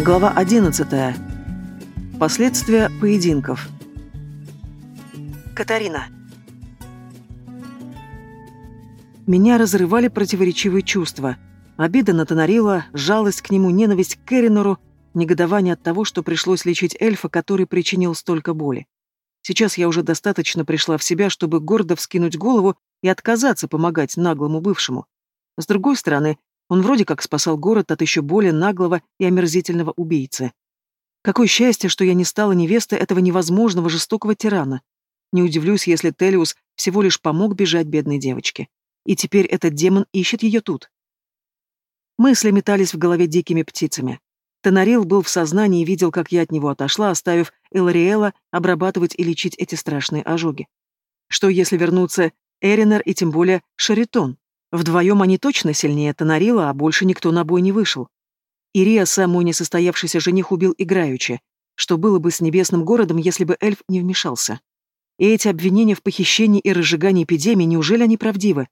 Глава 11. Последствия поединков. Катарина. Меня разрывали противоречивые чувства. Обида на Тонарила, жалость к нему, ненависть к Эринору, негодование от того, что пришлось лечить эльфа, который причинил столько боли. Сейчас я уже достаточно пришла в себя, чтобы гордо вскинуть голову и отказаться помогать наглому бывшему. С другой стороны, он вроде как спасал город от еще более наглого и омерзительного убийцы. Какое счастье, что я не стала невестой этого невозможного жестокого тирана. Не удивлюсь, если Телиус всего лишь помог бежать бедной девочке. И теперь этот демон ищет ее тут. Мысли метались в голове дикими птицами. Тонарил был в сознании и видел, как я от него отошла, оставив Элариэла обрабатывать и лечить эти страшные ожоги. Что если вернуться Эринер и тем более Шаритон? Вдвоем они точно сильнее Тонарила, а больше никто на бой не вышел. Ириаса, мой несостоявшийся жених, убил играючи. Что было бы с небесным городом, если бы эльф не вмешался? И эти обвинения в похищении и разжигании эпидемии, неужели они правдивы?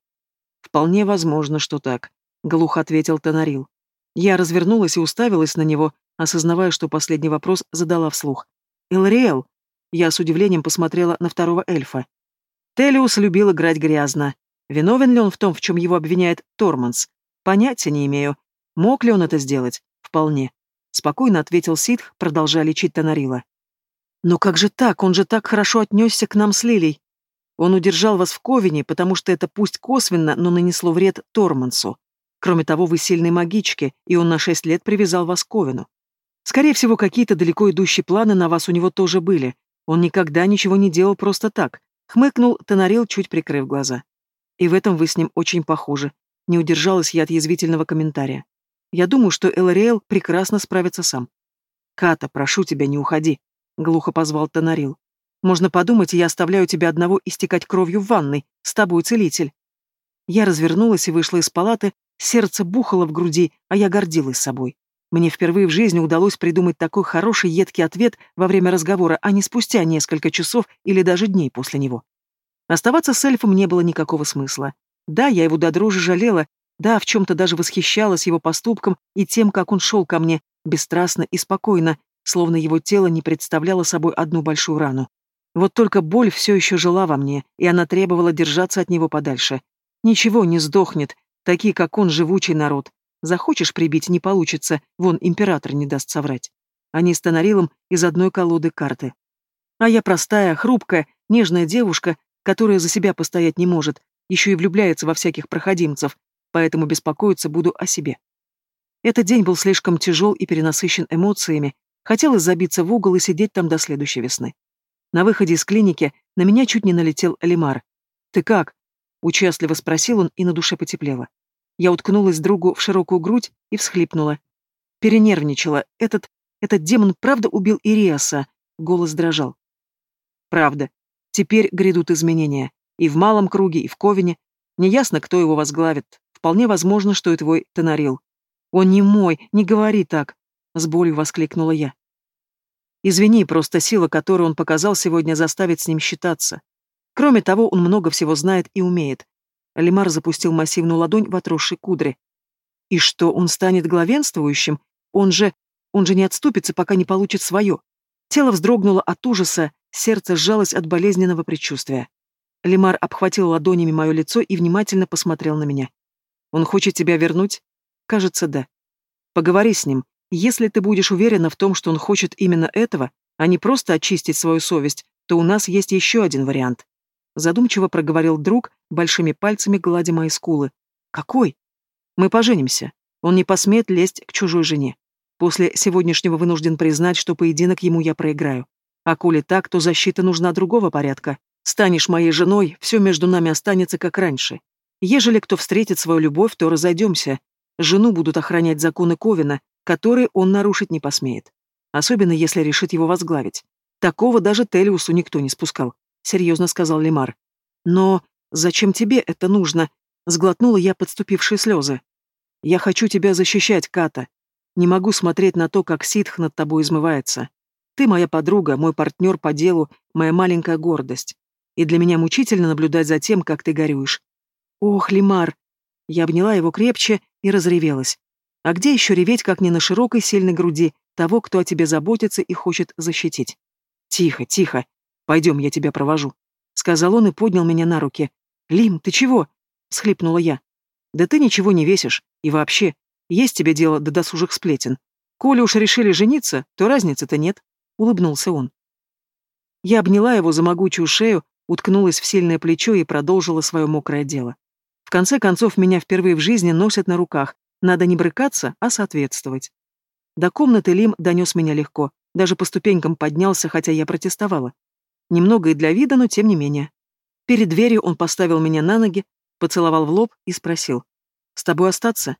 Вполне возможно, что так, — глухо ответил Тонарил. Я развернулась и уставилась на него, осознавая, что последний вопрос задала вслух. «Элриэл!» Я с удивлением посмотрела на второго эльфа. Телиус любил играть грязно. Виновен ли он в том, в чем его обвиняет Торманс? Понятия не имею. Мог ли он это сделать? Вполне. Спокойно ответил Ситх, продолжая лечить Тонарила. Но как же так? Он же так хорошо отнесся к нам с Лилей. Он удержал вас в Ковине, потому что это пусть косвенно, но нанесло вред Тормансу. Кроме того, вы сильной магички, и он на шесть лет привязал вас к Ковину. Скорее всего, какие-то далеко идущие планы на вас у него тоже были. Он никогда ничего не делал просто так. Хмыкнул Тонарил, чуть прикрыв глаза. И в этом вы с ним очень похожи. Не удержалась я от язвительного комментария. Я думаю, что Элариэл прекрасно справится сам. «Ката, прошу тебя, не уходи», — глухо позвал Тонарил. «Можно подумать, я оставляю тебя одного истекать кровью в ванной. С тобой целитель». Я развернулась и вышла из палаты, сердце бухало в груди, а я гордилась собой. Мне впервые в жизни удалось придумать такой хороший едкий ответ во время разговора, а не спустя несколько часов или даже дней после него. Оставаться с эльфом не было никакого смысла. Да, я его до дрожи жалела, да, в чем-то даже восхищалась его поступком и тем, как он шел ко мне, бесстрастно и спокойно, словно его тело не представляло собой одну большую рану. Вот только боль все еще жила во мне, и она требовала держаться от него подальше. Ничего не сдохнет, такие, как он, живучий народ. Захочешь прибить, не получится, вон император не даст соврать. Они с Тонарилом из одной колоды карты. А я простая, хрупкая, нежная девушка, которая за себя постоять не может, еще и влюбляется во всяких проходимцев, поэтому беспокоиться буду о себе. Этот день был слишком тяжел и перенасыщен эмоциями, хотелось забиться в угол и сидеть там до следующей весны. На выходе из клиники на меня чуть не налетел Лимар. «Ты как?» — участливо спросил он, и на душе потеплело. Я уткнулась другу в широкую грудь и всхлипнула. Перенервничала. Этот... этот демон правда убил Ириаса? Голос дрожал. Правда. Теперь грядут изменения. И в малом круге, и в Ковине. Неясно, кто его возглавит. Вполне возможно, что и твой Тонарил. «Он не мой, не говори так!» — с болью воскликнула я. «Извини, просто сила, которую он показал сегодня, заставит с ним считаться. Кроме того, он много всего знает и умеет». Лимар запустил массивную ладонь в отросшей кудре. «И что, он станет главенствующим? Он же... он же не отступится, пока не получит свое». Тело вздрогнуло от ужаса, Сердце сжалось от болезненного предчувствия. Лимар обхватил ладонями мое лицо и внимательно посмотрел на меня. «Он хочет тебя вернуть?» «Кажется, да. Поговори с ним. Если ты будешь уверена в том, что он хочет именно этого, а не просто очистить свою совесть, то у нас есть еще один вариант». Задумчиво проговорил друг, большими пальцами гладя мои скулы. «Какой?» «Мы поженимся. Он не посмеет лезть к чужой жене. После сегодняшнего вынужден признать, что поединок ему я проиграю. А коли так, то защита нужна другого порядка. Станешь моей женой, все между нами останется как раньше. Ежели кто встретит свою любовь, то разойдемся. Жену будут охранять законы Ковина, которые он нарушить не посмеет. Особенно, если решит его возглавить. Такого даже Телиусу никто не спускал, серьезно сказал Лемар. Но зачем тебе это нужно? Сглотнула я подступившие слезы. Я хочу тебя защищать, Ката. Не могу смотреть на то, как ситх над тобой измывается. Ты моя подруга, мой партнер по делу, моя маленькая гордость. И для меня мучительно наблюдать за тем, как ты горюешь. Ох, Лимар! Я обняла его крепче и разревелась. А где еще реветь, как не на широкой, сильной груди, того, кто о тебе заботится и хочет защитить. Тихо, тихо. Пойдем, я тебя провожу. Сказал он и поднял меня на руки. Лим, ты чего? Схлипнула я. Да ты ничего не весишь. И вообще, есть тебе дело до досужих сплетен. Коли уж решили жениться, то разницы-то нет. Улыбнулся он. Я обняла его за могучую шею, уткнулась в сильное плечо и продолжила свое мокрое дело. В конце концов, меня впервые в жизни носят на руках. Надо не брыкаться, а соответствовать. До комнаты Лим донес меня легко. Даже по ступенькам поднялся, хотя я протестовала. Немного и для вида, но тем не менее. Перед дверью он поставил меня на ноги, поцеловал в лоб и спросил. «С тобой остаться?»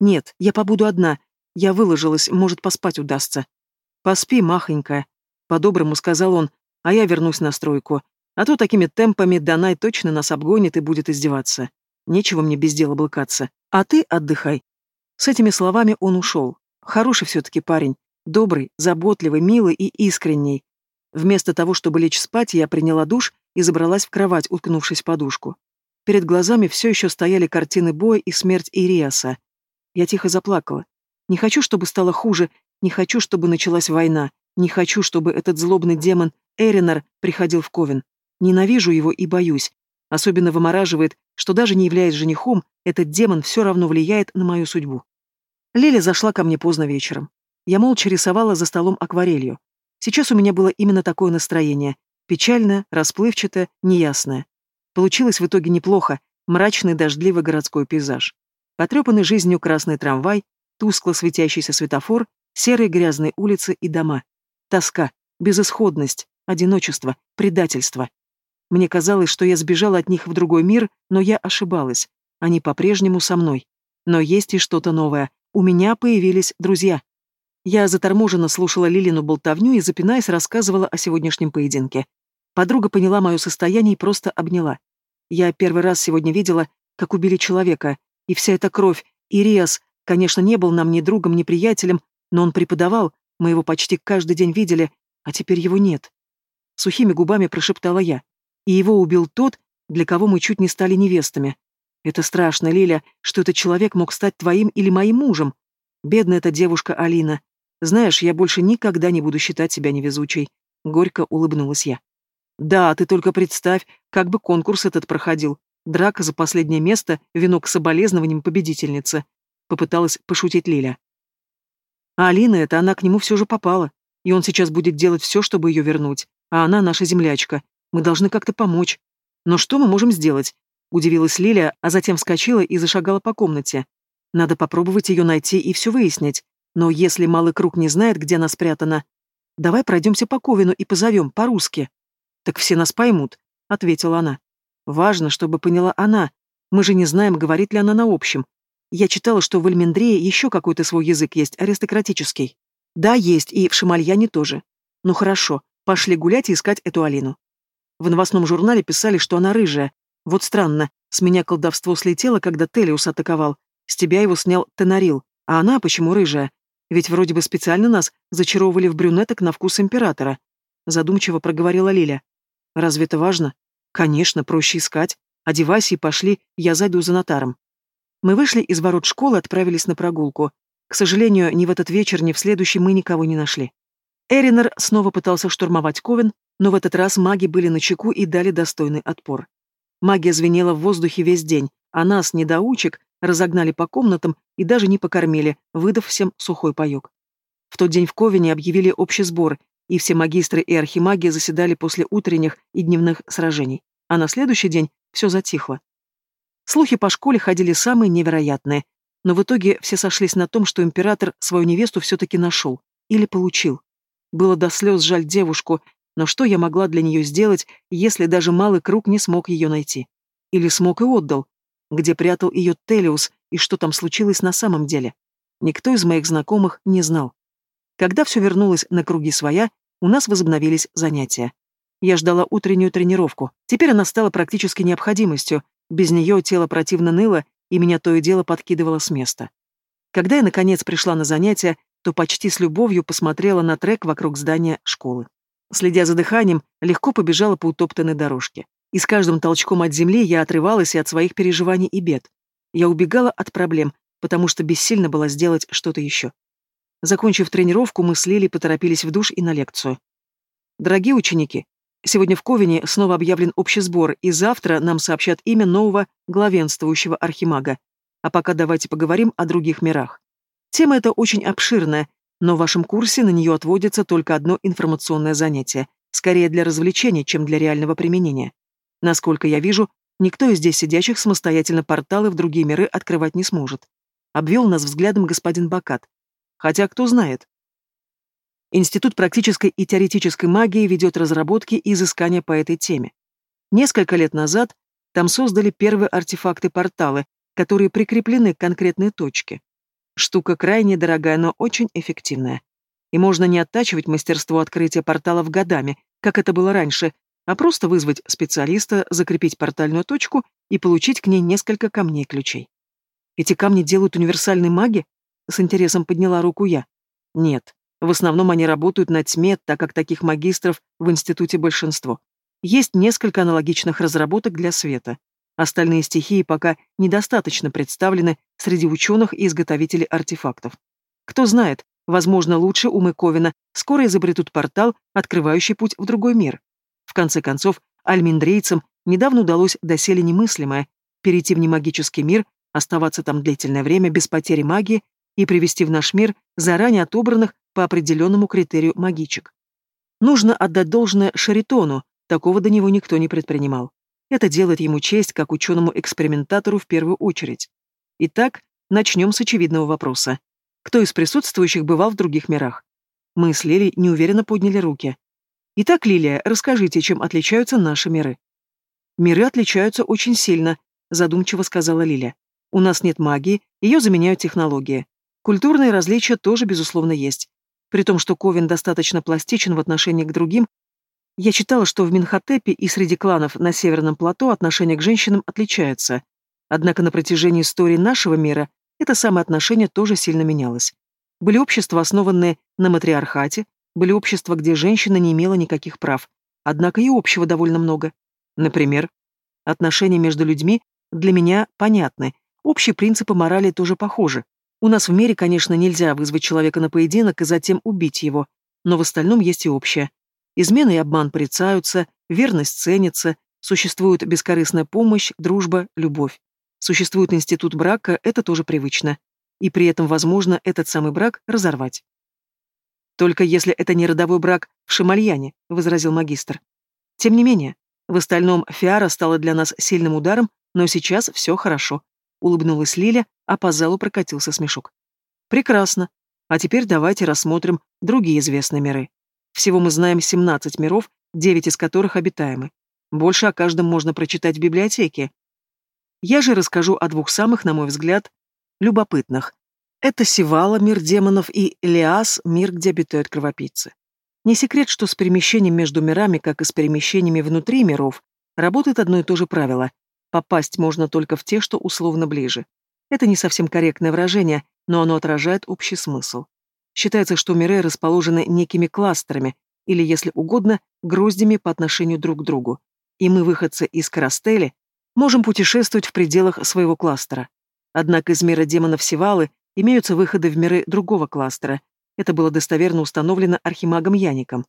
«Нет, я побуду одна. Я выложилась, может, поспать удастся». «Поспи, махонькая», — по-доброму сказал он, а я вернусь на стройку. А то такими темпами Данай точно нас обгонит и будет издеваться. Нечего мне без дела блыкаться. А ты отдыхай. С этими словами он ушел. Хороший все-таки парень. Добрый, заботливый, милый и искренний. Вместо того, чтобы лечь спать, я приняла душ и забралась в кровать, уткнувшись в подушку. Перед глазами все еще стояли картины боя и смерть Ириаса. Я тихо заплакала. Не хочу, чтобы стало хуже, не хочу, чтобы началась война, не хочу, чтобы этот злобный демон Эринар приходил в Ковен. Ненавижу его и боюсь. Особенно вымораживает, что даже не являясь женихом, этот демон все равно влияет на мою судьбу. Лиля зашла ко мне поздно вечером. Я молча рисовала за столом акварелью. Сейчас у меня было именно такое настроение. Печальное, расплывчатое, неясное. Получилось в итоге неплохо. Мрачный дождливый городской пейзаж. Потрепанный жизнью красный трамвай, тускло светящийся светофор, серые грязные улицы и дома. Тоска, безысходность, одиночество, предательство. Мне казалось, что я сбежала от них в другой мир, но я ошибалась. Они по-прежнему со мной. Но есть и что-то новое. У меня появились друзья. Я заторможенно слушала Лилину болтовню и, запинаясь, рассказывала о сегодняшнем поединке. Подруга поняла мое состояние и просто обняла. Я первый раз сегодня видела, как убили человека, и вся эта кровь, и Риас, конечно, не был нам ни другом, ни приятелем, но он преподавал, мы его почти каждый день видели, а теперь его нет. Сухими губами прошептала я и его убил тот, для кого мы чуть не стали невестами. Это страшно, Лиля, что этот человек мог стать твоим или моим мужем. Бедная эта девушка Алина. Знаешь, я больше никогда не буду считать себя невезучей. Горько улыбнулась я. Да, ты только представь, как бы конкурс этот проходил. Драка за последнее место, венок с соболезнованием победительницы. Попыталась пошутить Лиля. А Алина это, она к нему все же попала. И он сейчас будет делать все, чтобы ее вернуть. А она наша землячка. Мы должны как-то помочь. Но что мы можем сделать? Удивилась Лилия, а затем вскочила и зашагала по комнате. Надо попробовать ее найти и все выяснить. Но если малый круг не знает, где она спрятана, давай пройдемся по Ковину и позовем, по-русски. Так все нас поймут, ответила она. Важно, чтобы поняла она. Мы же не знаем, говорит ли она на общем. Я читала, что в Эльмендрее еще какой-то свой язык есть, аристократический. Да, есть, и в Шамальяне тоже. Ну хорошо, пошли гулять и искать эту Алину. В новостном журнале писали, что она рыжая. Вот странно, с меня колдовство слетело, когда Телиус атаковал. С тебя его снял Тенарил. А она почему рыжая? Ведь вроде бы специально нас зачаровывали в брюнеток на вкус императора. Задумчиво проговорила Лиля. Разве это важно? Конечно, проще искать. Одевайся и пошли, я зайду за нотаром. Мы вышли из ворот школы отправились на прогулку. К сожалению, ни в этот вечер, ни в следующий мы никого не нашли. Эринер снова пытался штурмовать Ковен, но в этот раз маги были на чеку и дали достойный отпор. Магия звенела в воздухе весь день, а нас, недоучек, разогнали по комнатам и даже не покормили, выдав всем сухой паёк. В тот день в Ковине объявили общий сбор, и все магистры и архимаги заседали после утренних и дневных сражений, а на следующий день все затихло. Слухи по школе ходили самые невероятные, но в итоге все сошлись на том, что император свою невесту все-таки нашел или получил. Было до слез жаль девушку, но что я могла для нее сделать, если даже малый круг не смог ее найти? Или смог и отдал? Где прятал ее Телиус и что там случилось на самом деле? Никто из моих знакомых не знал. Когда все вернулось на круги своя, у нас возобновились занятия. Я ждала утреннюю тренировку. Теперь она стала практически необходимостью. Без нее тело противно ныло, и меня то и дело подкидывало с места. Когда я, наконец, пришла на занятия, то почти с любовью посмотрела на трек вокруг здания школы. Следя за дыханием, легко побежала по утоптанной дорожке. И с каждым толчком от земли я отрывалась и от своих переживаний и бед. Я убегала от проблем, потому что бессильно была сделать что-то еще. Закончив тренировку, мы с Лили поторопились в душ и на лекцию. Дорогие ученики, сегодня в Ковине снова объявлен общий сбор, и завтра нам сообщат имя нового главенствующего архимага. А пока давайте поговорим о других мирах. Тема эта очень обширная, но в вашем курсе на нее отводится только одно информационное занятие, скорее для развлечения, чем для реального применения. Насколько я вижу, никто из здесь сидящих самостоятельно порталы в другие миры открывать не сможет. Обвел нас взглядом господин Бакат. Хотя кто знает. Институт практической и теоретической магии ведет разработки и изыскания по этой теме. Несколько лет назад там создали первые артефакты-порталы, которые прикреплены к конкретной точке. Штука крайне дорогая, но очень эффективная. И можно не оттачивать мастерство открытия порталов годами, как это было раньше, а просто вызвать специалиста, закрепить портальную точку и получить к ней несколько камней-ключей. Эти камни делают универсальные маги? С интересом подняла руку я. Нет. В основном они работают на тьме, так как таких магистров в институте большинство. Есть несколько аналогичных разработок для света. Остальные стихии пока недостаточно представлены среди ученых и изготовителей артефактов. Кто знает, возможно, лучше умы Ковина скоро изобретут портал, открывающий путь в другой мир. В конце концов, альминдрейцам недавно удалось доселе немыслимое перейти в немагический мир, оставаться там длительное время без потери магии и привести в наш мир заранее отобранных по определенному критерию магичек. Нужно отдать должное Шаритону, такого до него никто не предпринимал. Это делает ему честь как ученому-экспериментатору в первую очередь. Итак, начнем с очевидного вопроса. Кто из присутствующих бывал в других мирах? Мы с Лилей неуверенно подняли руки. Итак, Лилия, расскажите, чем отличаются наши миры? Миры отличаются очень сильно, задумчиво сказала Лиля. У нас нет магии, ее заменяют технологии. Культурные различия тоже, безусловно, есть. При том, что Ковен достаточно пластичен в отношении к другим, я читала, что в Минхотепе и среди кланов на Северном плато отношение к женщинам отличается. Однако на протяжении истории нашего мира это самое отношение тоже сильно менялось. Были общества, основанные на матриархате, были общества, где женщина не имела никаких прав. Однако и общего довольно много. Например, отношения между людьми для меня понятны, общие принципы морали тоже похожи. У нас в мире, конечно, нельзя вызвать человека на поединок и затем убить его, но в остальном есть и общее. Измены и обман порицаются, верность ценится, существует бескорыстная помощь, дружба, любовь. Существует институт брака, это тоже привычно. И при этом возможно этот самый брак разорвать. «Только если это не родовой брак в Шамальяне», — возразил магистр. «Тем не менее, в остальном Фиара стала для нас сильным ударом, но сейчас все хорошо», — улыбнулась Лиля, а по залу прокатился смешок. «Прекрасно. А теперь давайте рассмотрим другие известные миры». Всего мы знаем 17 миров, 9 из которых обитаемы. Больше о каждом можно прочитать в библиотеке. Я же расскажу о двух самых, на мой взгляд, любопытных. Это Сивала, мир демонов, и Лиас, мир, где обитают кровопийцы. Не секрет, что с перемещением между мирами, как и с перемещениями внутри миров, работает одно и то же правило. Попасть можно только в те, что условно ближе. Это не совсем корректное выражение, но оно отражает общий смысл. Считается, что миры расположены некими кластерами, или, если угодно, гроздями по отношению друг к другу. И мы, выходцы из Карастели, можем путешествовать в пределах своего кластера. Однако из мира демонов Севалы имеются выходы в миры другого кластера. Это было достоверно установлено архимагом Яником.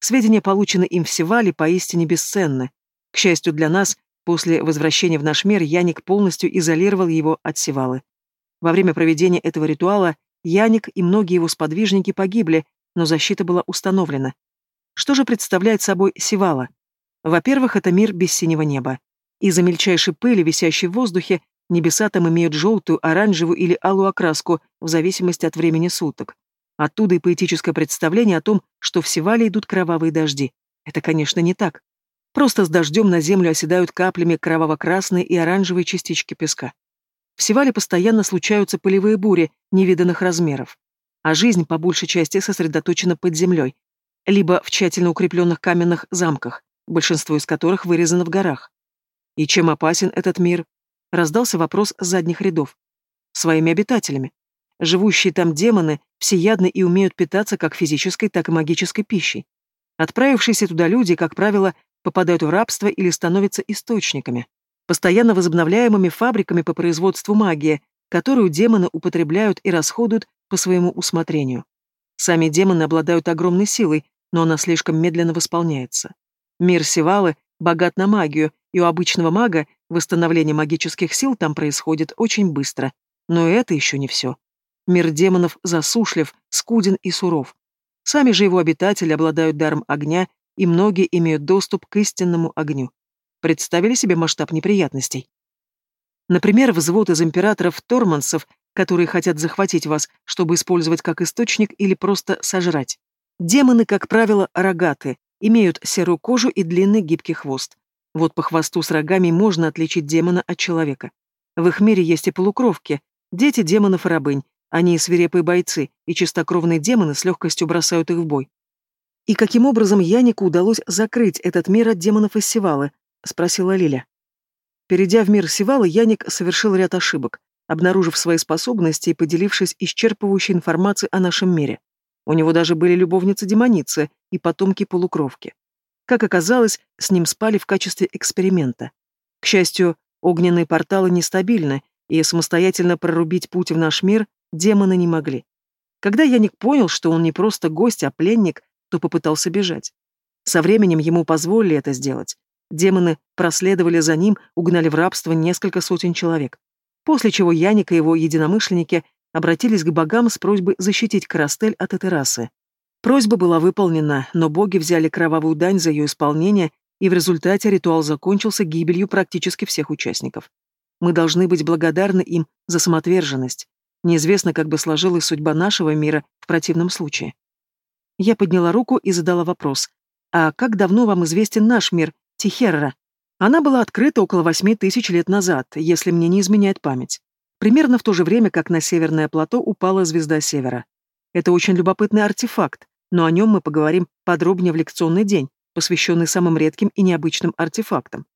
Сведения, полученные им в Севале, поистине бесценны. К счастью для нас, после возвращения в наш мир Яник полностью изолировал его от Севалы. Во время проведения этого ритуала Яник и многие его сподвижники погибли, но защита была установлена. Что же представляет собой Сивала? Во-первых, это мир без синего неба. Из-за мельчайшей пыли, висящей в воздухе, небеса там имеют желтую, оранжевую или алую окраску, в зависимости от времени суток. Оттуда и поэтическое представление о том, что в Севале идут кровавые дожди. Это, конечно, не так. Просто с дождем на землю оседают каплями кроваво-красные и оранжевые частички песка. В Севале постоянно случаются полевые бури невиданных размеров, а жизнь по большей части сосредоточена под землей, либо в тщательно укрепленных каменных замках, большинство из которых вырезано в горах. И чем опасен этот мир? Раздался вопрос с задних рядов. Своими обитателями. Живущие там демоны всеядны и умеют питаться как физической, так и магической пищей. Отправившиеся туда люди, как правило, попадают в рабство или становятся источниками постоянно возобновляемыми фабриками по производству магии, которую демоны употребляют и расходуют по своему усмотрению. Сами демоны обладают огромной силой, но она слишком медленно восполняется. Мир Севалы богат на магию, и у обычного мага восстановление магических сил там происходит очень быстро. Но это еще не все. Мир демонов засушлив, скуден и суров. Сами же его обитатели обладают даром огня, и многие имеют доступ к истинному огню. Представили себе масштаб неприятностей? Например, взвод из императоров-тормансов, которые хотят захватить вас, чтобы использовать как источник или просто сожрать. Демоны, как правило, рогаты, имеют серую кожу и длинный гибкий хвост. Вот по хвосту с рогами можно отличить демона от человека. В их мире есть и полукровки, дети демонов и рабынь, они свирепые бойцы, и чистокровные демоны с легкостью бросают их в бой. И каким образом Янику удалось закрыть этот мир от демонов из Севалы? спросила Лиля. Перейдя в мир Севалы, Яник совершил ряд ошибок, обнаружив свои способности и поделившись исчерпывающей информацией о нашем мире. У него даже были любовницы-демоницы и потомки-полукровки. Как оказалось, с ним спали в качестве эксперимента. К счастью, огненные порталы нестабильны, и самостоятельно прорубить путь в наш мир демоны не могли. Когда Яник понял, что он не просто гость, а пленник, то попытался бежать. Со временем ему позволили это сделать. Демоны проследовали за ним, угнали в рабство несколько сотен человек. После чего Яник и его единомышленники обратились к богам с просьбой защитить Карастель от этой расы. Просьба была выполнена, но боги взяли кровавую дань за ее исполнение, и в результате ритуал закончился гибелью практически всех участников. Мы должны быть благодарны им за самоотверженность. Неизвестно, как бы сложилась судьба нашего мира в противном случае. Я подняла руку и задала вопрос. «А как давно вам известен наш мир, Тихерра?» Она была открыта около восьми тысяч лет назад, если мне не изменяет память. Примерно в то же время, как на северное плато упала звезда Севера. Это очень любопытный артефакт, но о нем мы поговорим подробнее в лекционный день, посвященный самым редким и необычным артефактам.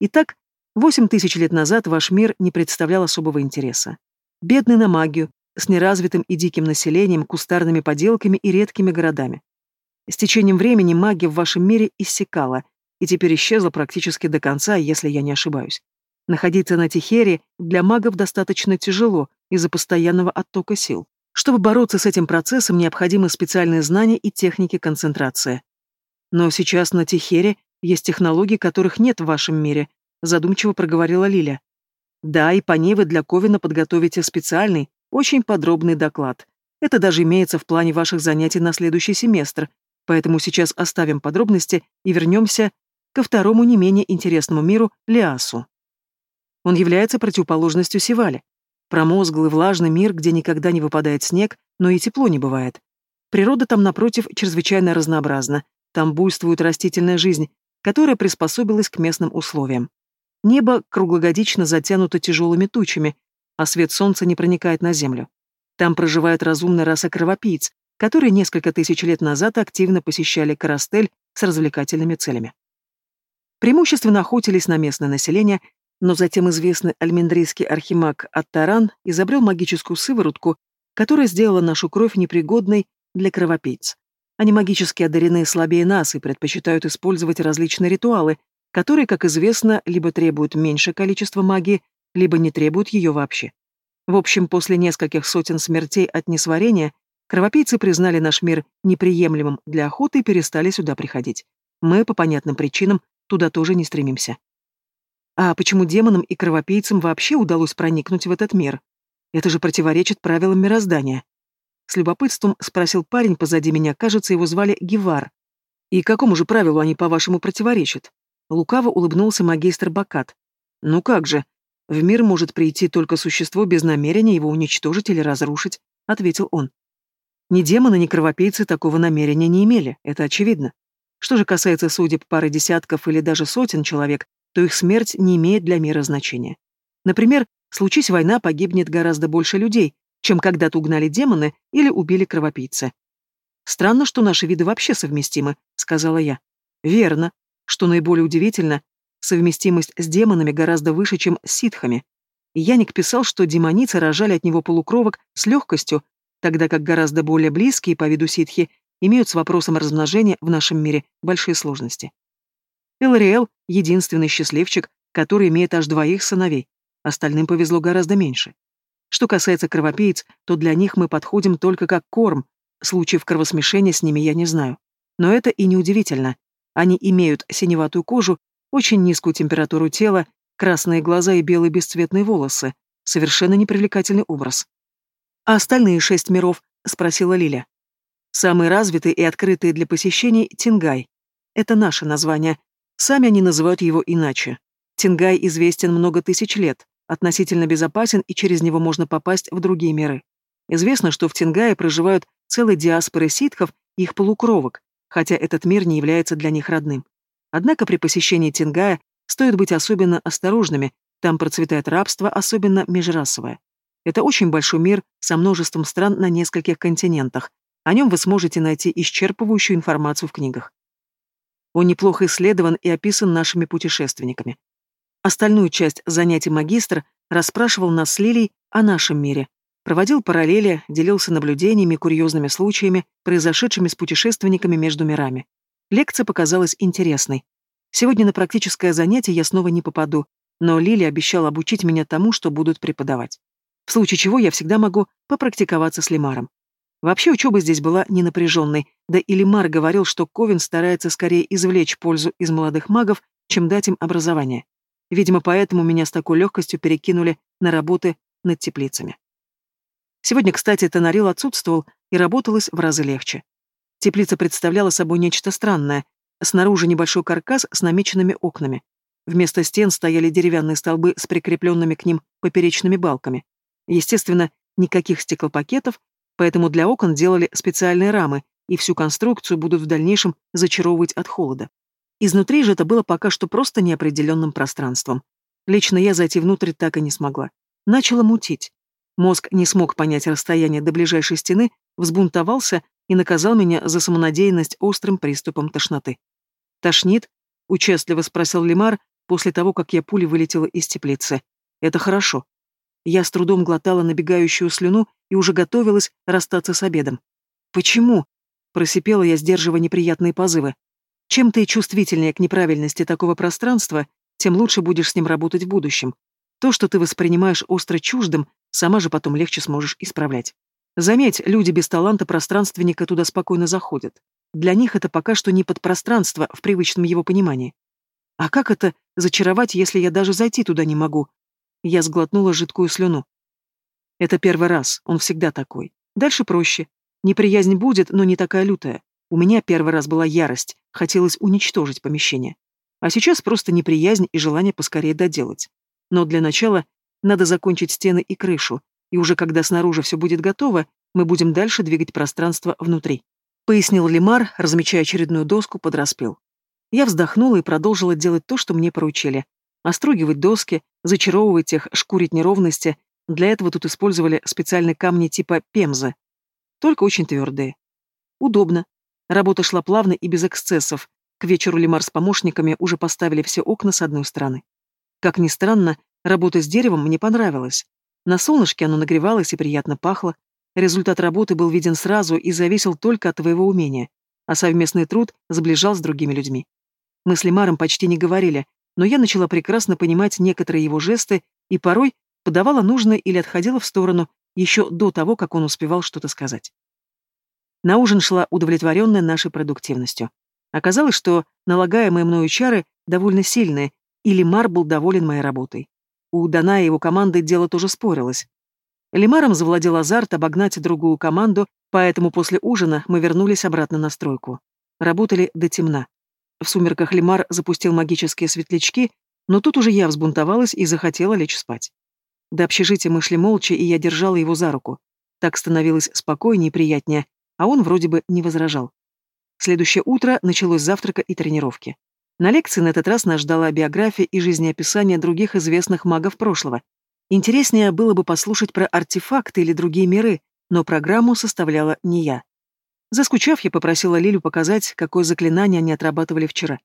Итак, восемь тысяч лет назад ваш мир не представлял особого интереса. Бедный на магию, с неразвитым и диким населением, кустарными поделками и редкими городами. С течением времени магия в вашем мире иссякала, и теперь исчезла практически до конца, если я не ошибаюсь. Находиться на Тихере для магов достаточно тяжело из-за постоянного оттока сил. Чтобы бороться с этим процессом, необходимы специальные знания и техники концентрации. Но сейчас на Тихере есть технологии, которых нет в вашем мире, задумчиво проговорила Лиля. Да, и по ней вы для Ковина подготовите специальный, очень подробный доклад. Это даже имеется в плане ваших занятий на следующий семестр, поэтому сейчас оставим подробности и вернемся ко второму не менее интересному миру — Лиасу. Он является противоположностью Севале. Промозглый влажный мир, где никогда не выпадает снег, но и тепло не бывает. Природа там, напротив, чрезвычайно разнообразна. Там буйствует растительная жизнь, которая приспособилась к местным условиям. Небо круглогодично затянуто тяжелыми тучами, а свет солнца не проникает на землю. Там проживает разумная раса кровопийц, которые несколько тысяч лет назад активно посещали Карастель с развлекательными целями. Преимущественно охотились на местное население, но затем известный альмендрийский архимаг Аттаран изобрел магическую сыворотку, которая сделала нашу кровь непригодной для кровопийц. Они магически одарены слабее нас и предпочитают использовать различные ритуалы, которые, как известно, либо требуют меньшее количество магии, либо не требуют ее вообще. В общем, после нескольких сотен смертей от несварения, кровопийцы признали наш мир неприемлемым для охоты и перестали сюда приходить. Мы, по понятным причинам, туда тоже не стремимся. А почему демонам и кровопийцам вообще удалось проникнуть в этот мир? Это же противоречит правилам мироздания. С любопытством спросил парень позади меня, кажется, его звали Гевар. И какому же правилу они, по-вашему, противоречат? Лукаво улыбнулся магистр Бакат. Ну как же, в мир может прийти только существо без намерения его уничтожить или разрушить, ответил он. Ни демоны, ни кровопийцы такого намерения не имели, это очевидно. Что же касается судеб пары десятков или даже сотен человек, то их смерть не имеет для мира значения. Например, случись война, погибнет гораздо больше людей, чем когда-то угнали демоны или убили кровопийцы. «Странно, что наши виды вообще совместимы», — сказала я. «Верно. Что наиболее удивительно, совместимость с демонами гораздо выше, чем с ситхами. Яник писал, что демоницы рожали от него полукровок с легкостью, тогда как гораздо более близкие по виду ситхи имеют с вопросом размножения в нашем мире большие сложности. Элариэл — единственный счастливчик, который имеет аж двоих сыновей, остальным повезло гораздо меньше. Что касается кровопийц, то для них мы подходим только как корм. Случаев кровосмешения с ними я не знаю. Но это и не удивительно. Они имеют синеватую кожу, очень низкую температуру тела, красные глаза и белые бесцветные волосы. Совершенно непривлекательный образ. «А остальные шесть миров?» — спросила Лиля. «Самые развитые и открытые для посещений — Тингай. Это наше название. Сами они называют его иначе. Тингай известен много тысяч лет, относительно безопасен и через него можно попасть в другие миры. Известно, что в Тингае проживают целые диаспоры ситхов и их полукровок, хотя этот мир не является для них родным. Однако при посещении Тингая стоит быть особенно осторожными, там процветает рабство, особенно межрасовое. Это очень большой мир со множеством стран на нескольких континентах. О нем вы сможете найти исчерпывающую информацию в книгах. Он неплохо исследован и описан нашими путешественниками. Остальную часть занятий магистр расспрашивал нас с Лилей о нашем мире, проводил параллели, делился наблюдениями, курьезными случаями, произошедшими с путешественниками между мирами. Лекция показалась интересной. Сегодня на практическое занятие я снова не попаду, но Лили обещала обучить меня тому, что будут преподавать. В случае чего я всегда могу попрактиковаться с Лимаром. Вообще учеба здесь была не напряженной, да и Лимар говорил, что Ковин старается скорее извлечь пользу из молодых магов, чем дать им образование. Видимо, поэтому меня с такой легкостью перекинули на работы над теплицами. Сегодня, кстати, Тонарил отсутствовал, и работалось в разы легче. Теплица представляла собой нечто странное. Снаружи небольшой каркас с намеченными окнами. Вместо стен стояли деревянные столбы с прикрепленными к ним поперечными балками. Естественно, никаких стеклопакетов, поэтому для окон делали специальные рамы, и всю конструкцию будут в дальнейшем зачаровывать от холода. Изнутри же это было пока что просто неопределенным пространством. Лично я зайти внутрь так и не смогла. Начала мутить. Мозг не смог понять расстояние до ближайшей стены, взбунтовался и наказал меня за самонадеянность острым приступом тошноты. «Тошнит?» — участливо спросил Лимар после того, как я пулей вылетела из теплицы. «Это хорошо». Я с трудом глотала набегающую слюну и уже готовилась расстаться с обедом. «Почему?» — просипела я, сдерживая неприятные позывы. «Чем ты чувствительнее к неправильности такого пространства, тем лучше будешь с ним работать в будущем. То, что ты воспринимаешь остро чуждым, сама же потом легче сможешь исправлять. Заметь, люди без таланта пространственника туда спокойно заходят. Для них это пока что не подпространство в привычном его понимании. А как это зачаровать, если я даже зайти туда не могу? Я сглотнула жидкую слюну. Это первый раз, он всегда такой. Дальше проще. Неприязнь будет, но не такая лютая. У меня первый раз была ярость, хотелось уничтожить помещение. А сейчас просто неприязнь и желание поскорее доделать. Но для начала надо закончить стены и крышу, и уже когда снаружи все будет готово, мы будем дальше двигать пространство внутри. Пояснил Лимар, размечая очередную доску под распил. Я вздохнула и продолжила делать то, что мне поручили. Остругивать доски, зачаровывать их, шкурить неровности. Для этого тут использовали специальные камни типа пемзы. Только очень твердые. Удобно. Работа шла плавно и без эксцессов. К вечеру Лимар с помощниками уже поставили все окна с одной стороны. Как ни странно, работа с деревом мне понравилась. На солнышке оно нагревалось и приятно пахло. Результат работы был виден сразу и зависел только от твоего умения, а совместный труд сближал с другими людьми. Мы с Лемаром почти не говорили, но я начала прекрасно понимать некоторые его жесты и порой подавала нужное или отходила в сторону еще до того, как он успевал что-то сказать. На ужин шла удовлетворенная нашей продуктивностью. Оказалось, что налагаемые мною чары довольно сильные, и Лемар был доволен моей работой. У Дана и его команды дело тоже спорилось. Лимаром завладел азарт обогнать другую команду, поэтому после ужина мы вернулись обратно на стройку. Работали до темна. В сумерках Лимар запустил магические светлячки, но тут уже я взбунтовалась и захотела лечь спать. До общежития мы шли молча, и я держала его за руку. Так становилось спокойнее и приятнее, а он вроде бы не возражал. Следующее утро началось завтрака и тренировки. На лекции на этот раз нас ждала биография и жизнеописание других известных магов прошлого. Интереснее было бы послушать про артефакты или другие миры, но программу составляла не я. Заскучав, я попросила Лилю показать, какое заклинание они отрабатывали вчера.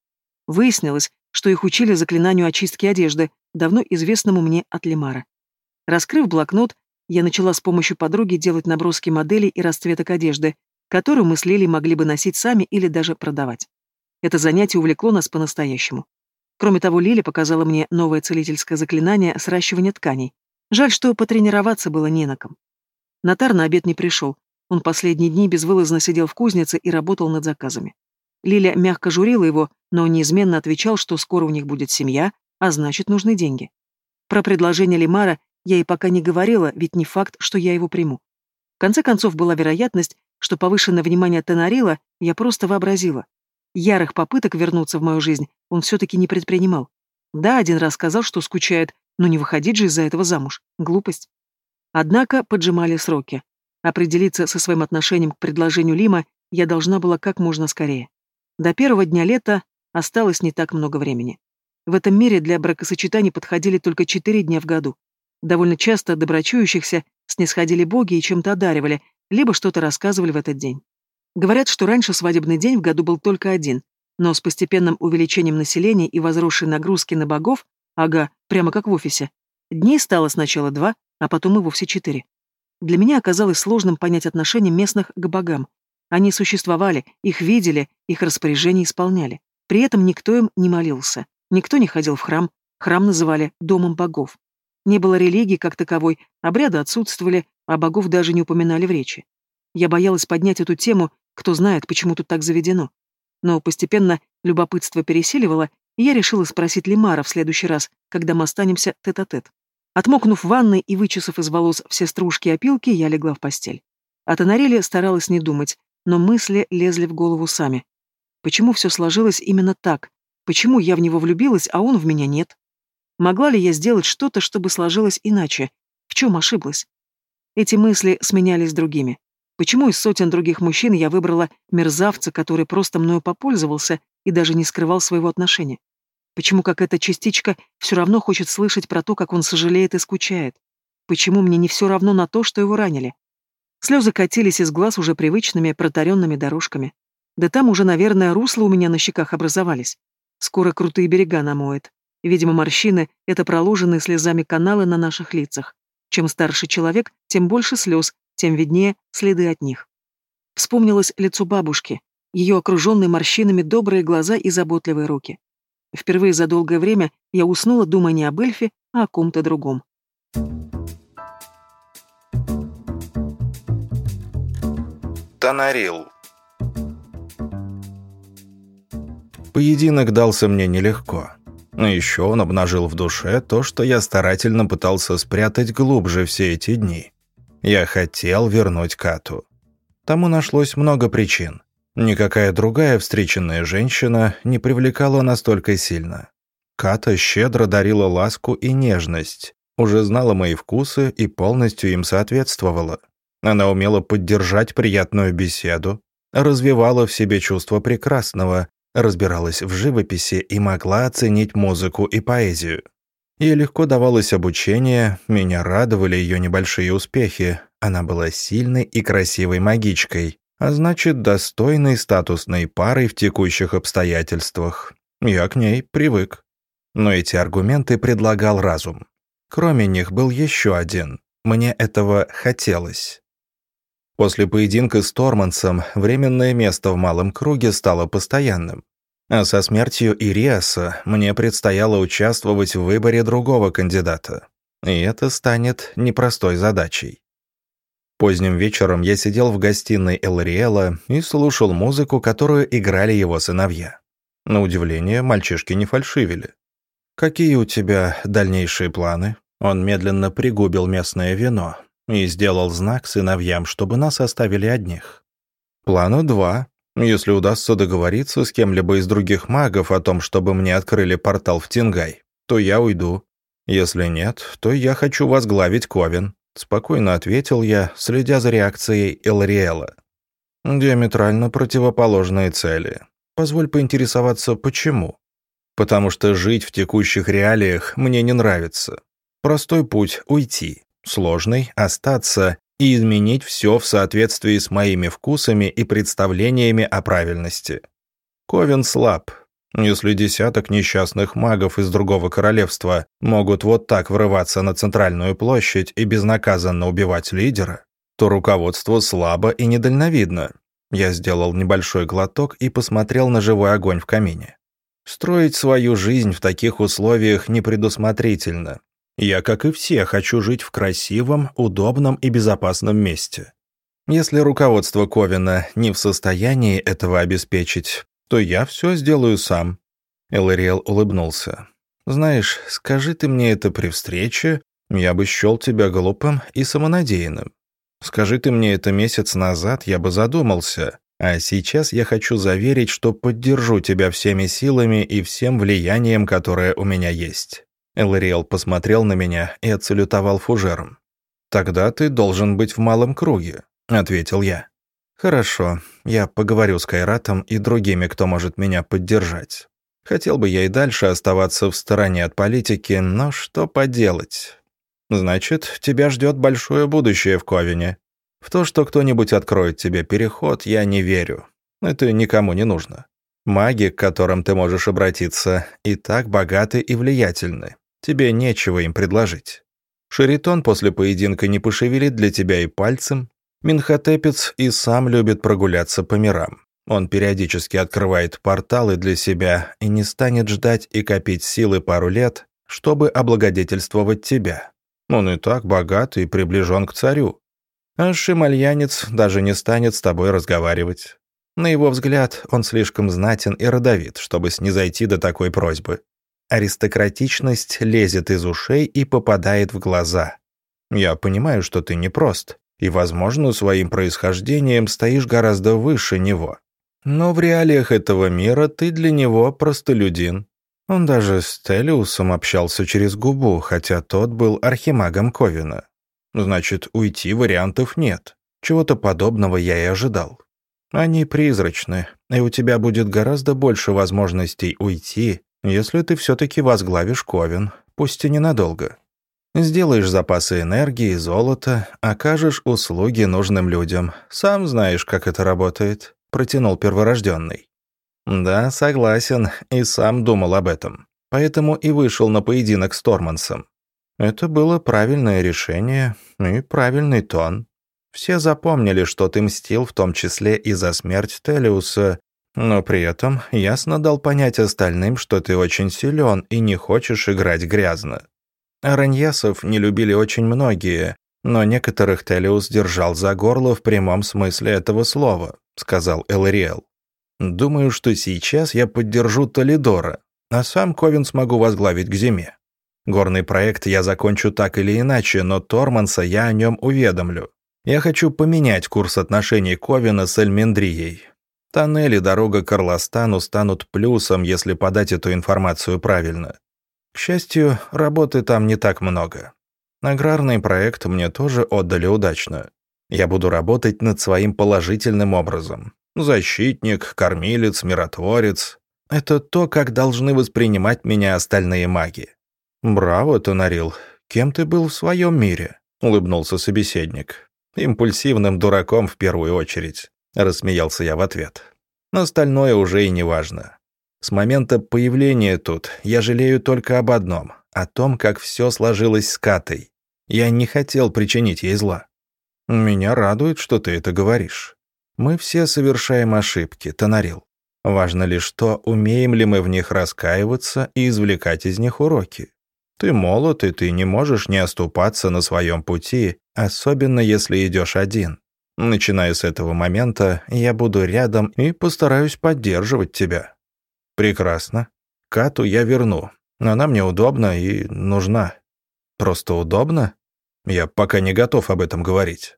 Выяснилось, что их учили заклинанию очистки одежды, давно известному мне от Лемара. Раскрыв блокнот, я начала с помощью подруги делать наброски моделей и расцветок одежды, которую мы с Лилей могли бы носить сами или даже продавать. Это занятие увлекло нас по-настоящему. Кроме того, Лиля показала мне новое целительское заклинание сращивания тканей. Жаль, что потренироваться было не на ком. Нотар на обед не пришел. Он последние дни безвылазно сидел в кузнице и работал над заказами. Лиля мягко журила его, но неизменно отвечал, что скоро у них будет семья, а значит, нужны деньги. Про предложение Лимара я и пока не говорила, ведь не факт, что я его приму. В конце концов, была вероятность, что повышенное внимание Тенарила я просто вообразила. Ярых попыток вернуться в мою жизнь он все-таки не предпринимал. Да, один раз сказал, что скучает, но не выходить же из-за этого замуж. Глупость. Однако поджимали сроки. Определиться со своим отношением к предложению Лима я должна была как можно скорее. До первого дня лета осталось не так много времени. В этом мире для бракосочетаний подходили только четыре дня в году. Довольно часто доброчующихся снисходили боги и чем-то одаривали, либо что-то рассказывали в этот день. Говорят, что раньше свадебный день в году был только один, но с постепенным увеличением населения и возросшей нагрузки на богов, ага, прямо как в офисе, дней стало сначала два, а потом и вовсе четыре. Для меня оказалось сложным понять отношение местных к богам. Они существовали, их видели, их распоряжения исполняли. При этом никто им не молился, никто не ходил в храм, храм называли «домом богов». Не было религии как таковой, обряды отсутствовали, а богов даже не упоминали в речи. Я боялась поднять эту тему, кто знает, почему тут так заведено. Но постепенно любопытство пересиливало, и я решила спросить Лимара в следующий раз, когда мы останемся тет-а-тет. -тет. Отмокнув ванной и вычесав из волос все стружки и опилки, я легла в постель. О Тонареле старалась не думать, но мысли лезли в голову сами. Почему все сложилось именно так? Почему я в него влюбилась, а он в меня нет? Могла ли я сделать что-то, чтобы сложилось иначе? В чем ошиблась? Эти мысли сменялись другими. Почему из сотен других мужчин я выбрала мерзавца, который просто мною попользовался и даже не скрывал своего отношения? Почему как эта частичка все равно хочет слышать про то, как он сожалеет и скучает? Почему мне не все равно на то, что его ранили? Слезы катились из глаз уже привычными протаренными дорожками. Да там уже, наверное, русла у меня на щеках образовались. Скоро крутые берега намоет. Видимо, морщины — это проложенные слезами каналы на наших лицах. Чем старше человек, тем больше слез, тем виднее следы от них. Вспомнилось лицо бабушки, ее окруженные морщинами добрые глаза и заботливые руки. Впервые за долгое время я уснула, думая не об эльфе, а о ком-то другом. Тонарил Поединок дался мне нелегко. Но еще он обнажил в душе то, что я старательно пытался спрятать глубже все эти дни. Я хотел вернуть Кату. Тому нашлось много причин. Никакая другая встреченная женщина не привлекала настолько сильно. Ката щедро дарила ласку и нежность, уже знала мои вкусы и полностью им соответствовала. Она умела поддержать приятную беседу, развивала в себе чувство прекрасного, разбиралась в живописи и могла оценить музыку и поэзию. Ей легко давалось обучение, меня радовали ее небольшие успехи. Она была сильной и красивой магичкой, а значит, достойной статусной парой в текущих обстоятельствах. Я к ней привык. Но эти аргументы предлагал разум. Кроме них был еще один. Мне этого хотелось. После поединка с Тормансом временное место в малом круге стало постоянным. А со смертью Ириаса мне предстояло участвовать в выборе другого кандидата. И это станет непростой задачей. Поздним вечером я сидел в гостиной Элриэла и слушал музыку, которую играли его сыновья. На удивление, мальчишки не фальшивили. «Какие у тебя дальнейшие планы?» Он медленно пригубил местное вино, и сделал знак сыновьям, чтобы нас оставили одних. Плану два. Если удастся договориться с кем-либо из других магов о том, чтобы мне открыли портал в Тингай, то я уйду. Если нет, то я хочу возглавить Ковен. Спокойно ответил я, следя за реакцией Элриэла. Диаметрально противоположные цели. Позволь поинтересоваться, почему? Потому что жить в текущих реалиях мне не нравится. Простой путь — уйти. Сложный – остаться и изменить все в соответствии с моими вкусами и представлениями о правильности. Ковен слаб. Если десяток несчастных магов из другого королевства могут вот так врываться на центральную площадь и безнаказанно убивать лидера, то руководство слабо и недальновидно. Я сделал небольшой глоток и посмотрел на живой огонь в камине. Строить свою жизнь в таких условиях непредусмотрительно, Я, как и все, хочу жить в красивом, удобном и безопасном месте. Если руководство Ковина не в состоянии этого обеспечить, то я все сделаю сам». Элариэл улыбнулся. «Знаешь, скажи ты мне это при встрече, я бы счел тебя глупым и самонадеянным. Скажи ты мне это месяц назад, я бы задумался, а сейчас я хочу заверить, что поддержу тебя всеми силами и всем влиянием, которое у меня есть». Элариэл посмотрел на меня и отсалютовал фужером. «Тогда ты должен быть в малом круге», — ответил я. «Хорошо, я поговорю с Кайратом и другими, кто может меня поддержать. Хотел бы я и дальше оставаться в стороне от политики, но что поделать? Значит, тебя ждет большое будущее в Ковине. В то, что кто-нибудь откроет тебе переход, я не верю. Это никому не нужно. Маги, к которым ты можешь обратиться, и так богаты и влиятельны. Тебе нечего им предложить. Шаритон после поединка не пошевелит для тебя и пальцем, Минхотепец и сам любит прогуляться по мирам. Он периодически открывает порталы для себя и не станет ждать и копить силы пару лет, чтобы облагодетельствовать тебя. Он и так богат и приближен к царю. А шимальянец даже не станет с тобой разговаривать. На его взгляд, он слишком знатен и родовит, чтобы снизойти до такой просьбы. Аристократичность лезет из ушей и попадает в глаза. Я понимаю, что ты непрост, и, возможно, своим происхождением стоишь гораздо выше него. Но в реалиях этого мира ты для него простолюдин. Он даже с Телиусом общался через губу, хотя тот был архимагом Ковина. Значит, уйти вариантов нет. Чего-то подобного я и ожидал. Они призрачны, и у тебя будет гораздо больше возможностей уйти, если ты все-таки возглавишь Ковен, пусть и ненадолго. Сделаешь запасы энергии, золота, окажешь услуги нужным людям. Сам знаешь, как это работает», — протянул перворожденный. «Да, согласен, и сам думал об этом. Поэтому и вышел на поединок с Тормансом. Это было правильное решение и правильный тон. Все запомнили, что ты мстил, в том числе и за смерть Телиуса, но при этом ясно дал понять остальным, что ты очень силен и не хочешь играть грязно. Араньясов не любили очень многие, но некоторых Телиус держал за горло в прямом смысле этого слова, сказал Элариэл. Думаю, что сейчас я поддержу Толидора, а сам Ковен смогу возглавить к зиме. Горный проект я закончу так или иначе, но Торманса я о нем уведомлю. Я хочу поменять курс отношений Ковина с Эльмендрией. Тоннели дорога к Орластану станут плюсом, если подать эту информацию правильно. К счастью, работы там не так много. Аграрный проект мне тоже отдали удачно. Я буду работать над своим положительным образом. Защитник, кормилец, миротворец. Это то, как должны воспринимать меня остальные маги. «Браво, Тонарил. Кем ты был в своем мире?» — улыбнулся собеседник. «Импульсивным дураком в первую очередь», — рассмеялся я в ответ. «Остальное уже и не важно. С момента появления тут я жалею только об одном — о том, как все сложилось с Катой. Я не хотел причинить ей зла. Меня радует, что ты это говоришь. Мы все совершаем ошибки, Тонарил. Важно лишь то, умеем ли мы в них раскаиваться и извлекать из них уроки. Ты молод, и ты не можешь не оступаться на своем пути, особенно если идешь один. Начиная с этого момента, я буду рядом и постараюсь поддерживать тебя. Прекрасно. Кату я верну. Она мне удобна и нужна. Просто удобно? Я пока не готов об этом говорить.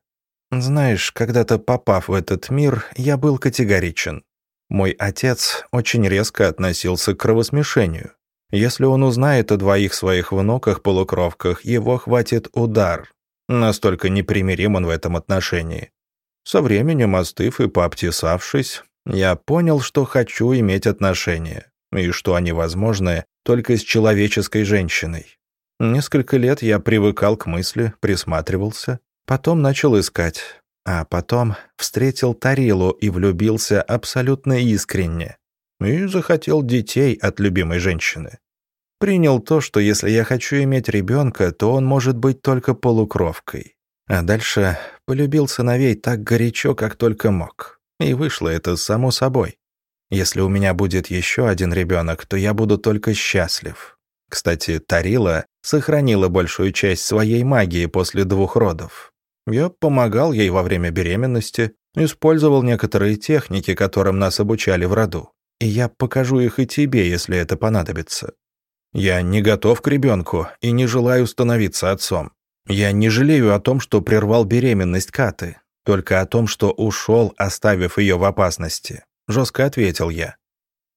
Знаешь, когда-то попав в этот мир, я был категоричен. Мой отец очень резко относился к кровосмешению. Если он узнает о двоих своих внуках-полукровках, его хватит удар. Настолько непримирим он в этом отношении. Со временем, остыв и пообтесавшись, я понял, что хочу иметь отношения, и что они возможны только с человеческой женщиной. Несколько лет я привыкал к мысли, присматривался, потом начал искать, а потом встретил Тарилу и влюбился абсолютно искренне. И захотел детей от любимой женщины. Принял то, что если я хочу иметь ребенка, то он может быть только полукровкой. А дальше полюбил сыновей так горячо, как только мог. И вышло это само собой. Если у меня будет еще один ребенок, то я буду только счастлив. Кстати, Тарила сохранила большую часть своей магии после двух родов. Я помогал ей во время беременности, использовал некоторые техники, которым нас обучали в роду. И я покажу их и тебе, если это понадобится. Я не готов к ребенку и не желаю становиться отцом. Я не жалею о том, что прервал беременность Каты, только о том, что ушел, оставив ее в опасности. Жестко ответил я.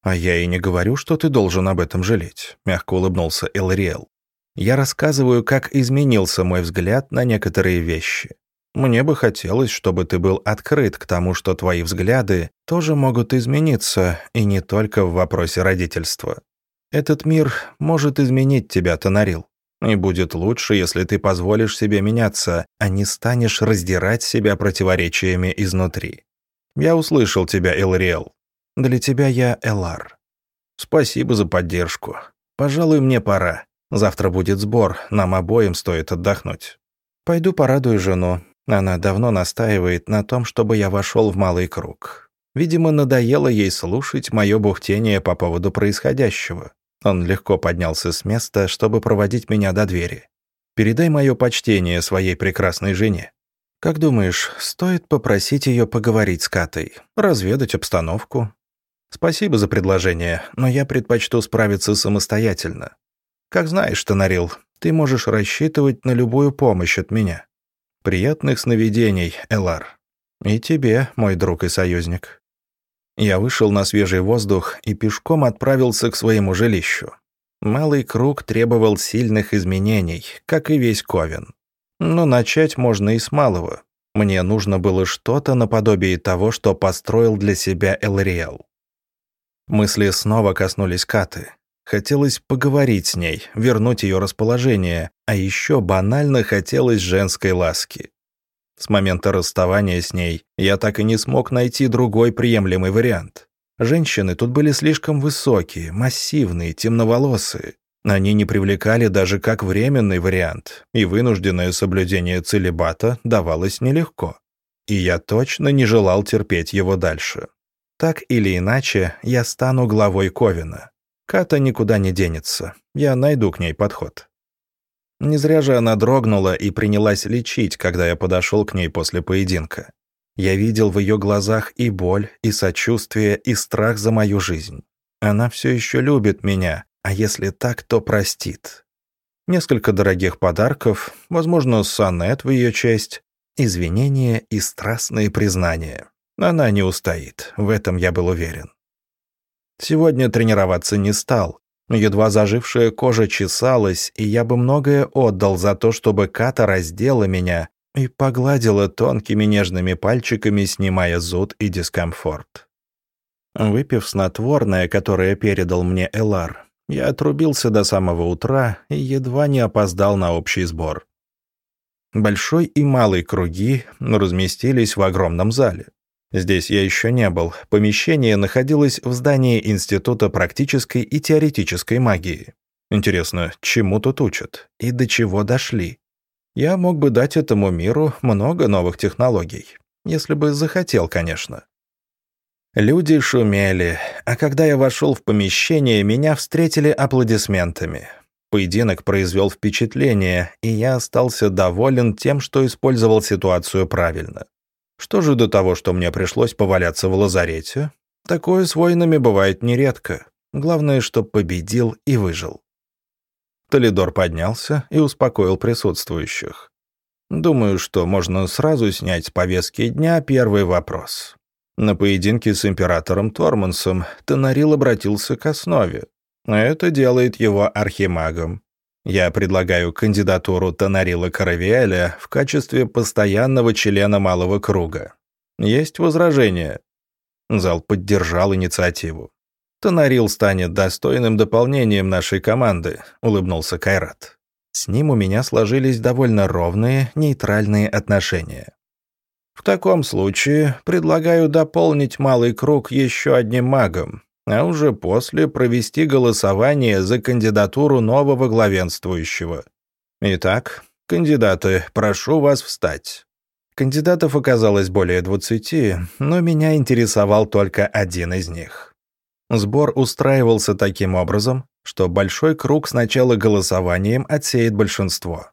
«А я и не говорю, что ты должен об этом жалеть», — мягко улыбнулся Элриэл. «Я рассказываю, как изменился мой взгляд на некоторые вещи. Мне бы хотелось, чтобы ты был открыт к тому, что твои взгляды тоже могут измениться, и не только в вопросе родительства. Этот мир может изменить тебя, Тонарил. И будет лучше, если ты позволишь себе меняться, а не станешь раздирать себя противоречиями изнутри. Я услышал тебя, Элриэл. Для тебя я Элар. Спасибо за поддержку. Пожалуй, мне пора. Завтра будет сбор, нам обоим стоит отдохнуть. Пойду порадую жену. Она давно настаивает на том, чтобы я вошел в малый круг. Видимо, надоело ей слушать мое бухтение по поводу происходящего. Он легко поднялся с места, чтобы проводить меня до двери. «Передай мое почтение своей прекрасной жене. Как думаешь, стоит попросить ее поговорить с Катой, разведать обстановку? Спасибо за предложение, но я предпочту справиться самостоятельно. Как знаешь, Тонарил, ты можешь рассчитывать на любую помощь от меня. Приятных сновидений, Элар. И тебе, мой друг и союзник. Я вышел на свежий воздух и пешком отправился к своему жилищу. Малый круг требовал сильных изменений, как и весь Ковен. Но начать можно и с малого. Мне нужно было что-то наподобие того, что построил для себя Элриэл. Мысли снова коснулись Каты. Хотелось поговорить с ней, вернуть ее расположение, а еще банально хотелось женской ласки. С момента расставания с ней я так и не смог найти другой приемлемый вариант. Женщины тут были слишком высокие, массивные, темноволосые. Они не привлекали даже как временный вариант, и вынужденное соблюдение целебата давалось нелегко. И я точно не желал терпеть его дальше. Так или иначе, я стану главой Ковина. Ката никуда не денется. Я найду к ней подход. Не зря же она дрогнула и принялась лечить, когда я подошел к ней после поединка. Я видел в ее глазах и боль, и сочувствие, и страх за мою жизнь. Она все еще любит меня, а если так, то простит. Несколько дорогих подарков, возможно, сонет в ее честь, извинения и страстные признания. Она не устоит, в этом я был уверен. Сегодня тренироваться не стал. Едва зажившая кожа чесалась, и я бы многое отдал за то, чтобы Ката раздела меня и погладила тонкими нежными пальчиками, снимая зуд и дискомфорт. Выпив снотворное, которое передал мне Элар, я отрубился до самого утра и едва не опоздал на общий сбор. Большой и малый круги разместились в огромном зале. Здесь я еще не был. Помещение находилось в здании Института практической и теоретической магии. Интересно, чему тут учат и до чего дошли? Я мог бы дать этому миру много новых технологий. Если бы захотел, конечно. Люди шумели, а когда я вошел в помещение, меня встретили аплодисментами. Поединок произвел впечатление, и я остался доволен тем, что использовал ситуацию правильно. Что же до того, что мне пришлось поваляться в лазарете? Такое с воинами бывает нередко. Главное, что победил и выжил. Толидор поднялся и успокоил присутствующих. Думаю, что можно сразу снять с повестки дня первый вопрос. На поединке с императором Тормансом Тонарил обратился к основе. Это делает его архимагом. Я предлагаю кандидатуру Тонарила Каравиэля в качестве постоянного члена Малого Круга. Есть возражения?» Зал поддержал инициативу. «Тонарил станет достойным дополнением нашей команды», — улыбнулся Кайрат. «С ним у меня сложились довольно ровные, нейтральные отношения. В таком случае предлагаю дополнить Малый Круг еще одним магом, а уже после провести голосование за кандидатуру нового главенствующего. Итак, кандидаты, прошу вас встать. Кандидатов оказалось более двадцати, но меня интересовал только один из них. Сбор устраивался таким образом, что большой круг с начала голосованием отсеет большинство.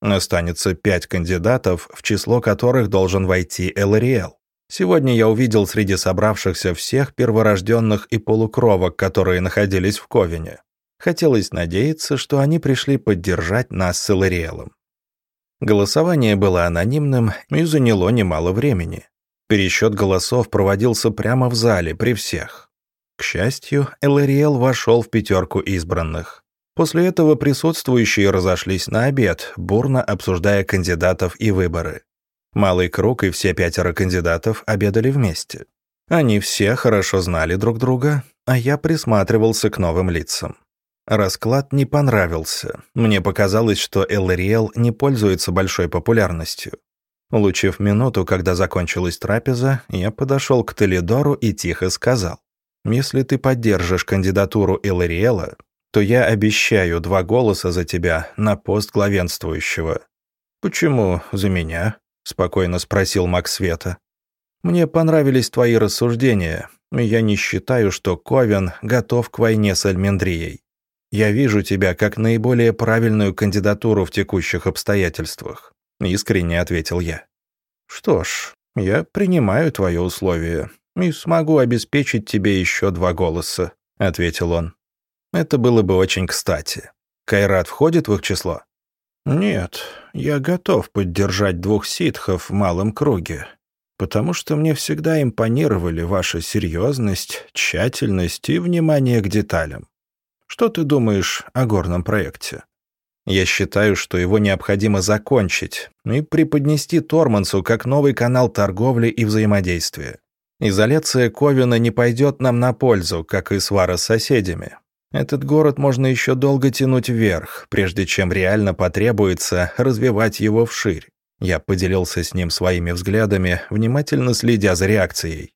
Останется пять кандидатов, в число которых должен войти Элариэл. Сегодня я увидел среди собравшихся всех перворожденных и полукровок, которые находились в Ковине. Хотелось надеяться, что они пришли поддержать нас с Элариэлом. Голосование было анонимным и заняло немало времени. Пересчет голосов проводился прямо в зале, при всех. К счастью, Элариэл вошел в пятерку избранных. После этого присутствующие разошлись на обед, бурно обсуждая кандидатов и выборы. Малый круг и все пятеро кандидатов обедали вместе. Они все хорошо знали друг друга, а я присматривался к новым лицам. Расклад не понравился. Мне показалось, что Элариэл не пользуется большой популярностью. Улучив минуту, когда закончилась трапеза, я подошел к Телидору и тихо сказал. «Если ты поддержишь кандидатуру Элариэла, то я обещаю два голоса за тебя на пост главенствующего». «Почему за меня?» — спокойно спросил Максвета. «Мне понравились твои рассуждения, я не считаю, что Ковен готов к войне с Альмендрией. Я вижу тебя как наиболее правильную кандидатуру в текущих обстоятельствах. — искренне ответил я. «Что ж, я принимаю твои условия и смогу обеспечить тебе еще два голоса», — ответил он. «Это было бы очень кстати. Кайрат входит в их число?» «Нет, я готов поддержать двух ситхов в малом круге, потому что мне всегда импонировали ваша серьезность, тщательность и внимание к деталям. Что ты думаешь о горном проекте?» Я считаю, что его необходимо закончить и преподнести Тормансу как новый канал торговли и взаимодействия. Изоляция Ковина не пойдет нам на пользу, как и свара с соседями. Этот город можно еще долго тянуть вверх, прежде чем реально потребуется развивать его вширь. Я поделился с ним своими взглядами, внимательно следя за реакцией.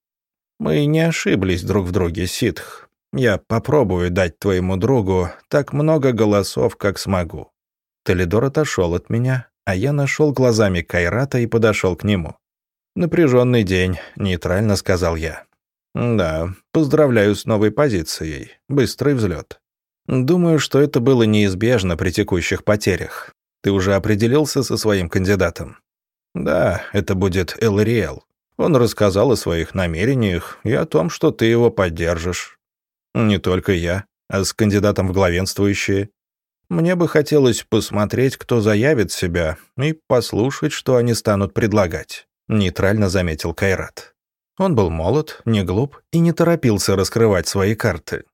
Мы не ошиблись друг в друге, Ситх. Я попробую дать твоему другу так много голосов, как смогу. Толидор отошел от меня, а я нашел глазами Кайрата и подошел к нему. «Напряженный день», — нейтрально сказал я. «Да, поздравляю с новой позицией. Быстрый взлет. Думаю, что это было неизбежно при текущих потерях. Ты уже определился со своим кандидатом?» «Да, это будет Элариэл. Он рассказал о своих намерениях и о том, что ты его поддержишь. Не только я, а с кандидатом в главенствующие. Мне бы хотелось посмотреть, кто заявит себя, и послушать, что они станут предлагать», — нейтрально заметил Кайрат. Он был молод, не глуп и не торопился раскрывать свои карты.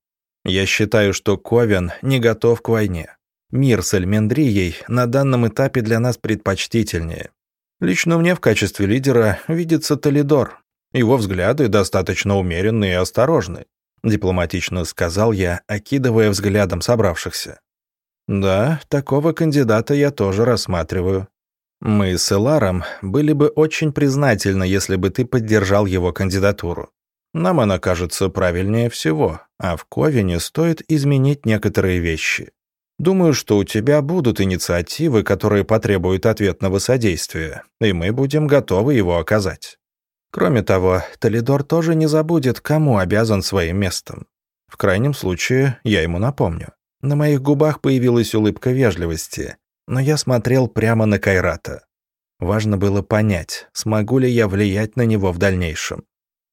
«Я считаю, что Ковен не готов к войне. Мир с Эльмендрией на данном этапе для нас предпочтительнее. Лично мне в качестве лидера видится Толидор. Его взгляды достаточно умеренные и осторожны», — дипломатично сказал я, окидывая взглядом собравшихся. Да, такого кандидата я тоже рассматриваю. Мы с Эларом были бы очень признательны, если бы ты поддержал его кандидатуру. Нам она кажется правильнее всего, а в Ковине стоит изменить некоторые вещи. Думаю, что у тебя будут инициативы, которые потребуют ответного содействия, и мы будем готовы его оказать. Кроме того, Толидор тоже не забудет, кому обязан своим местом. В крайнем случае, я ему напомню. На моих губах появилась улыбка вежливости, но я смотрел прямо на Кайрата. Важно было понять, смогу ли я влиять на него в дальнейшем.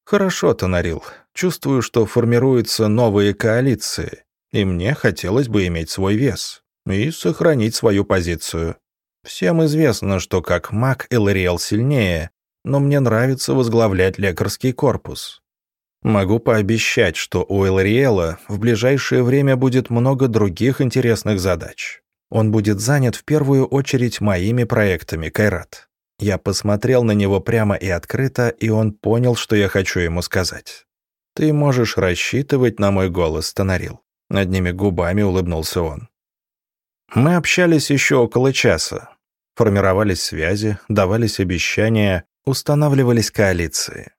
Хорошо, Тонарил. Чувствую, что формируются новые коалиции, и мне хотелось бы иметь свой вес и сохранить свою позицию. Всем известно, что как маг Элариэл сильнее, но мне нравится возглавлять лекарский корпус. Могу пообещать, что у Элриэла в ближайшее время будет много других интересных задач. Он будет занят в первую очередь моими проектами, Кайрат. Я посмотрел на него прямо и открыто, и он понял, что я хочу ему сказать. «Ты можешь рассчитывать на мой голос, Тонарил». Одними губами улыбнулся он. Мы общались еще около часа. Формировались связи, давались обещания, устанавливались коалиции.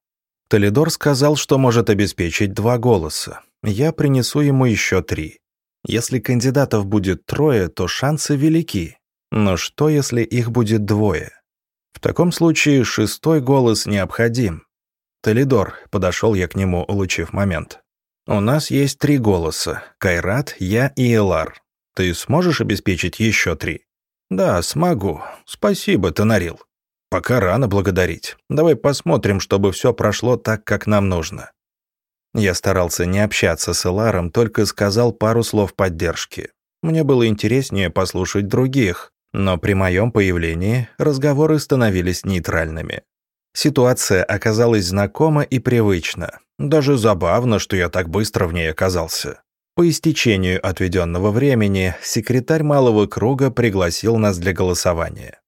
Толидор сказал, что может обеспечить два голоса. Я принесу ему еще три. Если кандидатов будет трое, то шансы велики. Но что, если их будет двое? В таком случае шестой голос необходим. Толидор, подошел я к нему, улучив момент. У нас есть три голоса — Кайрат, я и Элар. Ты сможешь обеспечить еще три? Да, смогу. Спасибо, Тонарил. Пока рано благодарить. Давай посмотрим, чтобы все прошло так, как нам нужно. Я старался не общаться с Эларом, только сказал пару слов поддержки. Мне было интереснее послушать других, но при моем появлении разговоры становились нейтральными. Ситуация оказалась знакома и привычна. Даже забавно, что я так быстро в ней оказался. По истечению отведенного времени секретарь малого круга пригласил нас для голосования.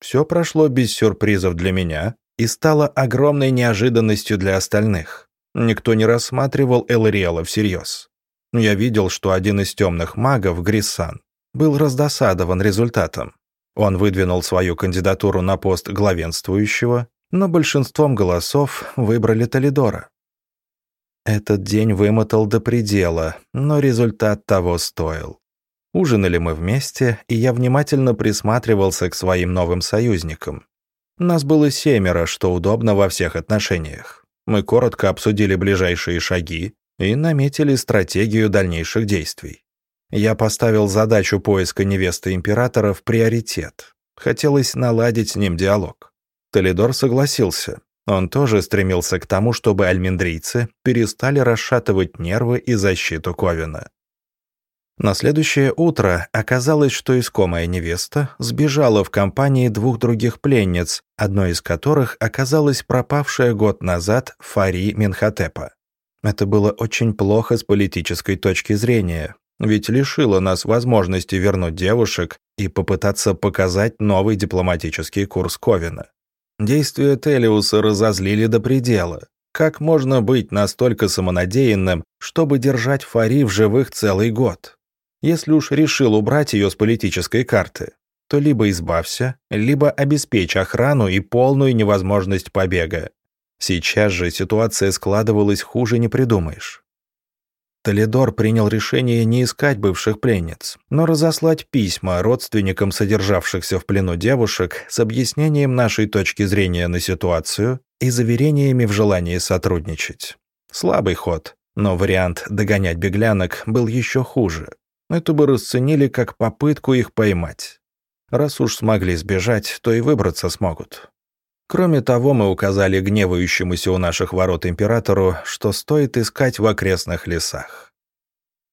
Все прошло без сюрпризов для меня и стало огромной неожиданностью для остальных. Никто не рассматривал Элриэла всерьез. Я видел, что один из темных магов, Гриссан, был раздосадован результатом. Он выдвинул свою кандидатуру на пост главенствующего, но большинством голосов выбрали Толидора. Этот день вымотал до предела, но результат того стоил. Ужинали мы вместе, и я внимательно присматривался к своим новым союзникам. Нас было семеро, что удобно во всех отношениях. Мы коротко обсудили ближайшие шаги и наметили стратегию дальнейших действий. Я поставил задачу поиска невесты императора в приоритет. Хотелось наладить с ним диалог. Толидор согласился. Он тоже стремился к тому, чтобы альминдрийцы перестали расшатывать нервы и защиту Ковина. На следующее утро оказалось, что искомая невеста сбежала в компании двух других пленниц, одной из которых оказалась пропавшая год назад Фари Минхотепа. Это было очень плохо с политической точки зрения, ведь лишило нас возможности вернуть девушек и попытаться показать новый дипломатический курс Ковина. Действия Телиуса разозлили до предела. Как можно быть настолько самонадеянным, чтобы держать Фари в живых целый год? Если уж решил убрать ее с политической карты, то либо избавься, либо обеспечь охрану и полную невозможность побега. Сейчас же ситуация складывалась хуже не придумаешь. Толидор принял решение не искать бывших пленниц, но разослать письма родственникам содержавшихся в плену девушек с объяснением нашей точки зрения на ситуацию и заверениями в желании сотрудничать. Слабый ход, но вариант догонять беглянок был еще хуже. Это бы расценили как попытку их поймать. Раз уж смогли сбежать, то и выбраться смогут. Кроме того, мы указали гневающемуся у наших ворот императору, что стоит искать в окрестных лесах.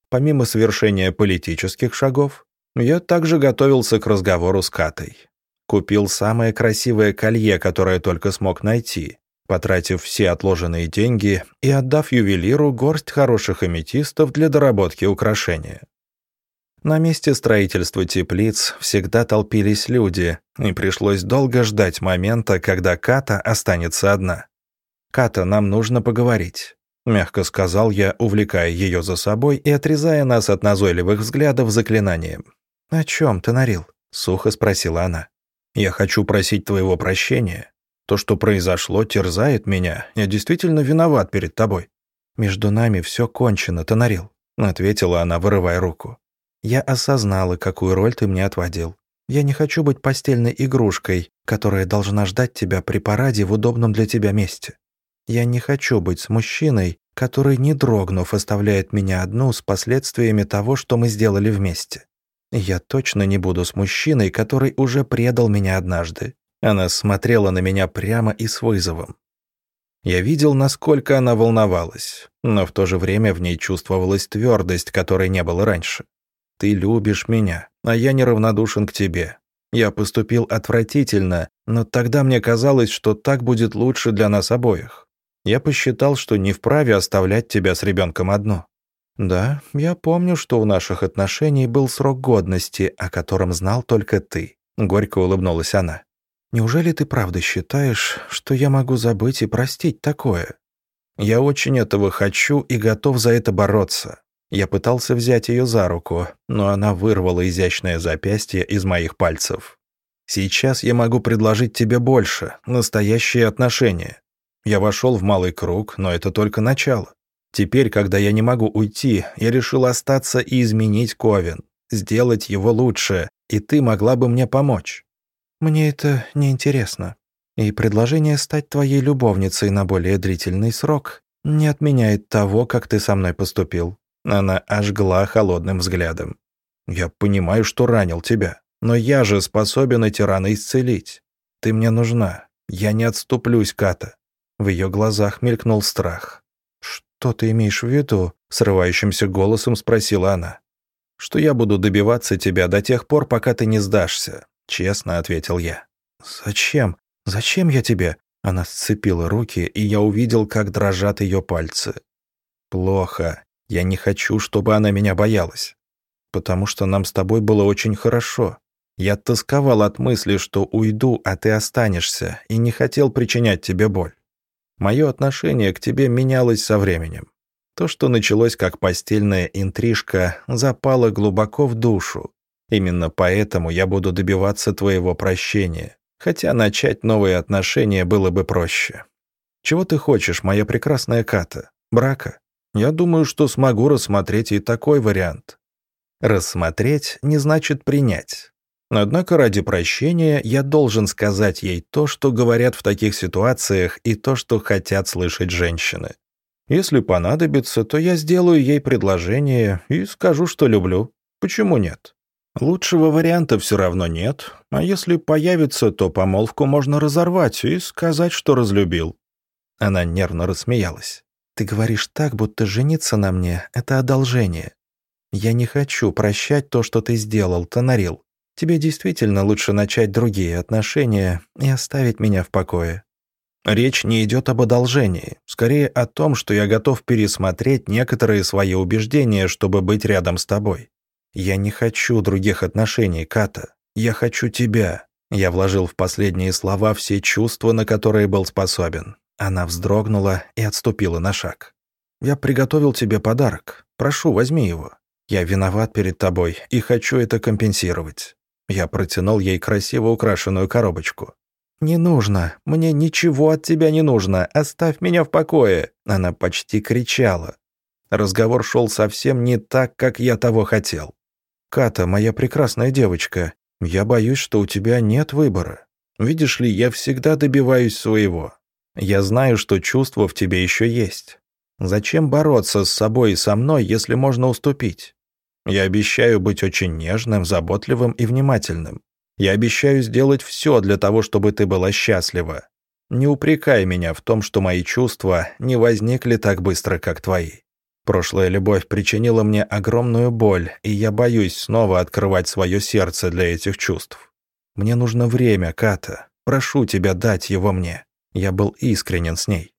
Помимо совершения политических шагов, я также готовился к разговору с Катой. Купил самое красивое колье, которое только смог найти, потратив все отложенные деньги и отдав ювелиру горсть хороших аметистов для доработки украшения. На месте строительства теплиц всегда толпились люди, и пришлось долго ждать момента, когда Ката останется одна. «Ката, нам нужно поговорить», — мягко сказал я, увлекая ее за собой и отрезая нас от назойливых взглядов заклинанием. «О чем ты, Нарил?» — сухо спросила она. «Я хочу просить твоего прощения. То, что произошло, терзает меня. Я действительно виноват перед тобой». «Между нами все кончено, Тонарил», — ответила она, вырывая руку. Я осознала, какую роль ты мне отводил. Я не хочу быть постельной игрушкой, которая должна ждать тебя при параде в удобном для тебя месте. Я не хочу быть с мужчиной, который, не дрогнув, оставляет меня одну с последствиями того, что мы сделали вместе. Я точно не буду с мужчиной, который уже предал меня однажды. Она смотрела на меня прямо и с вызовом. Я видел, насколько она волновалась, но в то же время в ней чувствовалась твердость, которой не было раньше. Ты любишь меня, а я неравнодушен к тебе. Я поступил отвратительно, но тогда мне казалось, что так будет лучше для нас обоих. Я посчитал, что не вправе оставлять тебя с ребенком одно. Да, я помню, что у наших отношений был срок годности, о котором знал только ты. Горько улыбнулась она. Неужели ты правда считаешь, что я могу забыть и простить такое? Я очень этого хочу и готов за это бороться. Я пытался взять ее за руку, но она вырвала изящное запястье из моих пальцев. «Сейчас я могу предложить тебе больше, настоящие отношения. Я вошел в малый круг, но это только начало. Теперь, когда я не могу уйти, я решил остаться и изменить Ковен, сделать его лучше, и ты могла бы мне помочь. Мне это неинтересно. И предложение стать твоей любовницей на более длительный срок не отменяет того, как ты со мной поступил». Она ожгла холодным взглядом. «Я понимаю, что ранил тебя, но я же способен эти раны исцелить. Ты мне нужна. Я не отступлюсь, Ката». В ее глазах мелькнул страх. «Что ты имеешь в виду?» — срывающимся голосом спросила она. «Что я буду добиваться тебя до тех пор, пока ты не сдашься», — честно ответил я. «Зачем? Зачем я тебе?» Она сцепила руки, и я увидел, как дрожат ее пальцы. «Плохо. Я не хочу, чтобы она меня боялась. Потому что нам с тобой было очень хорошо. Я тосковал от мысли, что уйду, а ты останешься, и не хотел причинять тебе боль. Мое отношение к тебе менялось со временем. То, что началось как постельная интрижка, запало глубоко в душу. Именно поэтому я буду добиваться твоего прощения. Хотя начать новые отношения было бы проще. Чего ты хочешь, моя прекрасная Ката? Брака? Я думаю, что смогу рассмотреть и такой вариант. Рассмотреть не значит принять. Однако ради прощения я должен сказать ей то, что говорят в таких ситуациях, и то, что хотят слышать женщины. Если понадобится, то я сделаю ей предложение и скажу, что люблю. Почему нет? Лучшего варианта все равно нет, а если появится, то помолвку можно разорвать и сказать, что разлюбил». Она нервно рассмеялась. «Ты говоришь так, будто жениться на мне — это одолжение. Я не хочу прощать то, что ты сделал, Тонарил. Тебе действительно лучше начать другие отношения и оставить меня в покое». Речь не идет об одолжении, скорее о том, что я готов пересмотреть некоторые свои убеждения, чтобы быть рядом с тобой. «Я не хочу других отношений, Ката. Я хочу тебя». Я вложил в последние слова все чувства, на которые был способен. Она вздрогнула и отступила на шаг. «Я приготовил тебе подарок. Прошу, возьми его. Я виноват перед тобой и хочу это компенсировать». Я протянул ей красиво украшенную коробочку. «Не нужно. Мне ничего от тебя не нужно. Оставь меня в покое!» Она почти кричала. Разговор шел совсем не так, как я того хотел. «Ката, моя прекрасная девочка, я боюсь, что у тебя нет выбора. Видишь ли, я всегда добиваюсь своего. Я знаю, что чувство в тебе еще есть. Зачем бороться с собой и со мной, если можно уступить? Я обещаю быть очень нежным, заботливым и внимательным. Я обещаю сделать все для того, чтобы ты была счастлива. Не упрекай меня в том, что мои чувства не возникли так быстро, как твои. Прошлая любовь причинила мне огромную боль, и я боюсь снова открывать свое сердце для этих чувств. Мне нужно время, Ката. Прошу тебя дать его мне. Я был искренен с ней.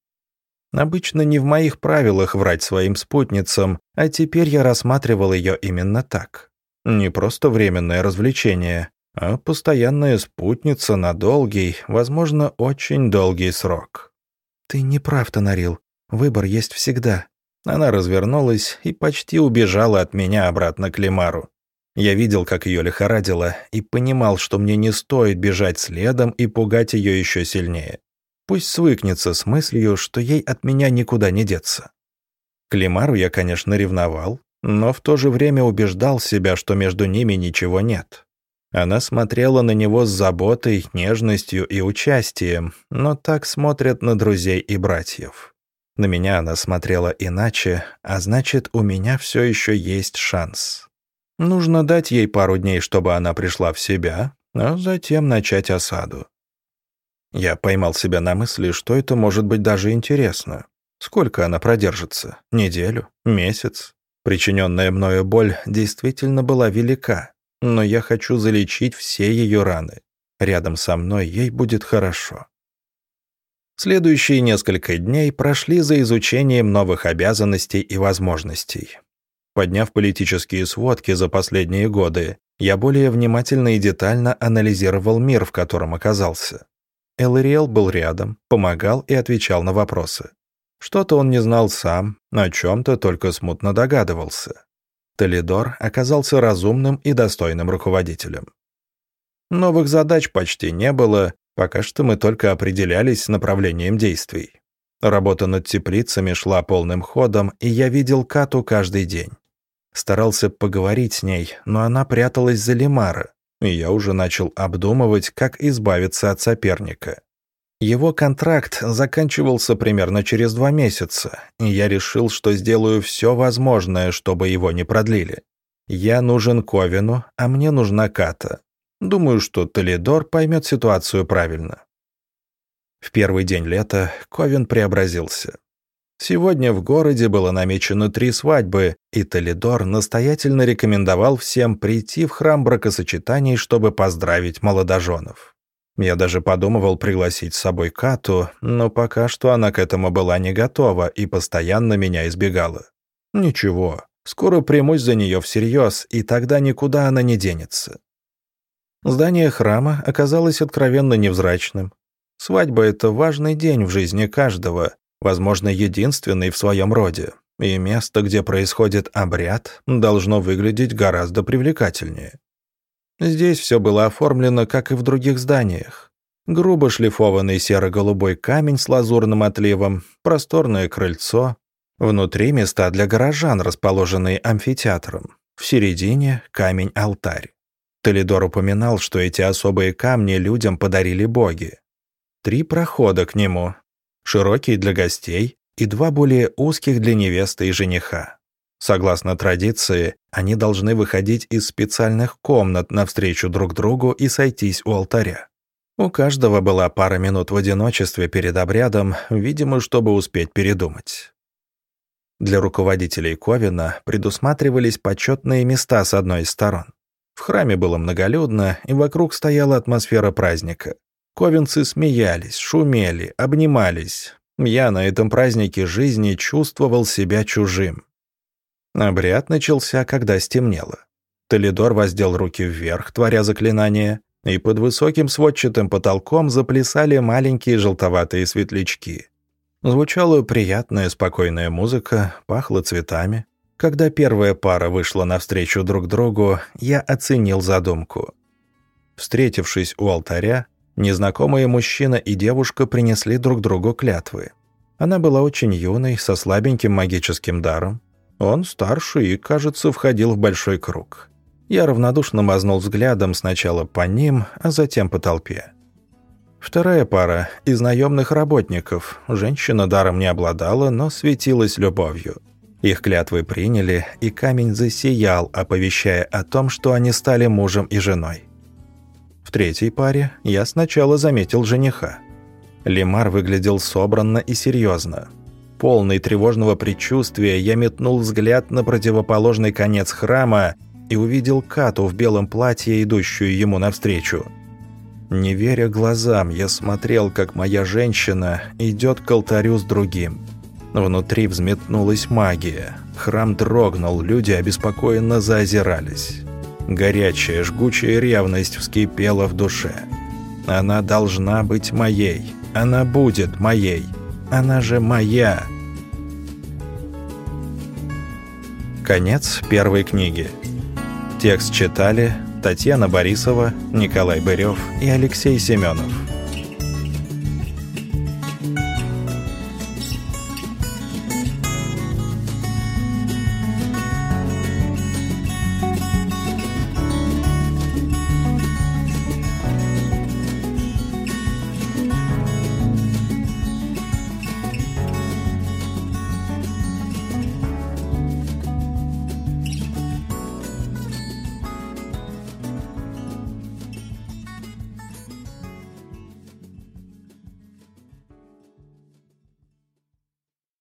Обычно не в моих правилах врать своим спутницам, а теперь я рассматривал ее именно так. Не просто временное развлечение, а постоянная спутница на долгий, возможно, очень долгий срок. «Ты не прав, Тонарил. Выбор есть всегда. Она развернулась и почти убежала от меня обратно к Лемару. Я видел, как ее лихорадило, и понимал, что мне не стоит бежать следом и пугать ее еще сильнее. Пусть свыкнется с мыслью, что ей от меня никуда не деться. К Лемару я, конечно, ревновал, но в то же время убеждал себя, что между ними ничего нет. Она смотрела на него с заботой, нежностью и участием, но так смотрят на друзей и братьев. На меня она смотрела иначе, а значит, у меня все еще есть шанс. Нужно дать ей пару дней, чтобы она пришла в себя, а затем начать осаду. Я поймал себя на мысли, что это может быть даже интересно. Сколько она продержится? Неделю? Месяц? Причиненная мною боль действительно была велика, но я хочу залечить все ее раны. Рядом со мной ей будет хорошо. Следующие несколько дней прошли за изучением новых обязанностей и возможностей. Подняв политические сводки за последние годы, я более внимательно и детально анализировал мир, в котором оказался. Элариэл был рядом, помогал и отвечал на вопросы. Что-то он не знал сам, о чем-то только смутно догадывался. Толидор оказался разумным и достойным руководителем. Новых задач почти не было, Пока что мы только определялись с направлением действий. Работа над теплицами шла полным ходом, и я видел Кату каждый день. Старался поговорить с ней, но она пряталась за Лемара, и я уже начал обдумывать, как избавиться от соперника. Его контракт заканчивался примерно через два месяца, и я решил, что сделаю все возможное, чтобы его не продлили. Я нужен Ковину, а мне нужна Ката. Думаю, что Толидор поймет ситуацию правильно. В первый день лета Ковин преобразился. Сегодня в городе было намечено три свадьбы, и Толидор настоятельно рекомендовал всем прийти в храм бракосочетаний, чтобы поздравить молодоженов. Я даже подумывал пригласить с собой Кату, но пока что она к этому была не готова и постоянно меня избегала. Ничего, скоро примусь за нее всерьез, и тогда никуда она не денется. Здание храма оказалось откровенно невзрачным. Свадьба — это важный день в жизни каждого, возможно, единственный в своем роде, и место, где происходит обряд, должно выглядеть гораздо привлекательнее. Здесь все было оформлено, как и в других зданиях. Грубо шлифованный серо-голубой камень с лазурным отливом, просторное крыльцо, внутри места для горожан, расположенные амфитеатром, в середине камень-алтарь. Толидор упоминал, что эти особые камни людям подарили боги. Три прохода к нему, широкий для гостей и два более узких для невесты и жениха. Согласно традиции, они должны выходить из специальных комнат навстречу друг другу и сойтись у алтаря. У каждого была пара минут в одиночестве перед обрядом, видимо, чтобы успеть передумать. Для руководителей Ковина предусматривались почетные места с одной из сторон. В храме было многолюдно, и вокруг стояла атмосфера праздника. Ковинцы смеялись, шумели, обнимались. Я на этом празднике жизни чувствовал себя чужим. Обряд начался, когда стемнело. Толидор воздел руки вверх, творя заклинание, и под высоким сводчатым потолком заплясали маленькие желтоватые светлячки. Звучала приятная спокойная музыка, пахло цветами. Когда первая пара вышла навстречу друг другу, я оценил задумку. Встретившись у алтаря, незнакомые мужчина и девушка принесли друг другу клятвы. Она была очень юной, со слабеньким магическим даром, он старше и, кажется, входил в большой круг. Я равнодушно мазнул взглядом сначала по ним, а затем по толпе. Вторая пара – из наемных работников. Женщина даром не обладала, но светилась любовью. Их клятвы приняли, и камень засиял, оповещая о том, что они стали мужем и женой. В третьей паре я сначала заметил жениха. Лемар выглядел собранно и серьезно. Полный тревожного предчувствия, я метнул взгляд на противоположный конец храма и увидел Кату в белом платье, идущую ему навстречу. Не веря глазам, я смотрел, как моя женщина идет к алтарю с другим. Внутри взметнулась магия. Храм дрогнул, люди обеспокоенно заозирались. Горячая, жгучая ревность вскипела в душе. Она должна быть моей. Она будет моей. Она же моя. Конец первой книги. Текст читали Татьяна Борисова, Николай Бырев и Алексей Семенов.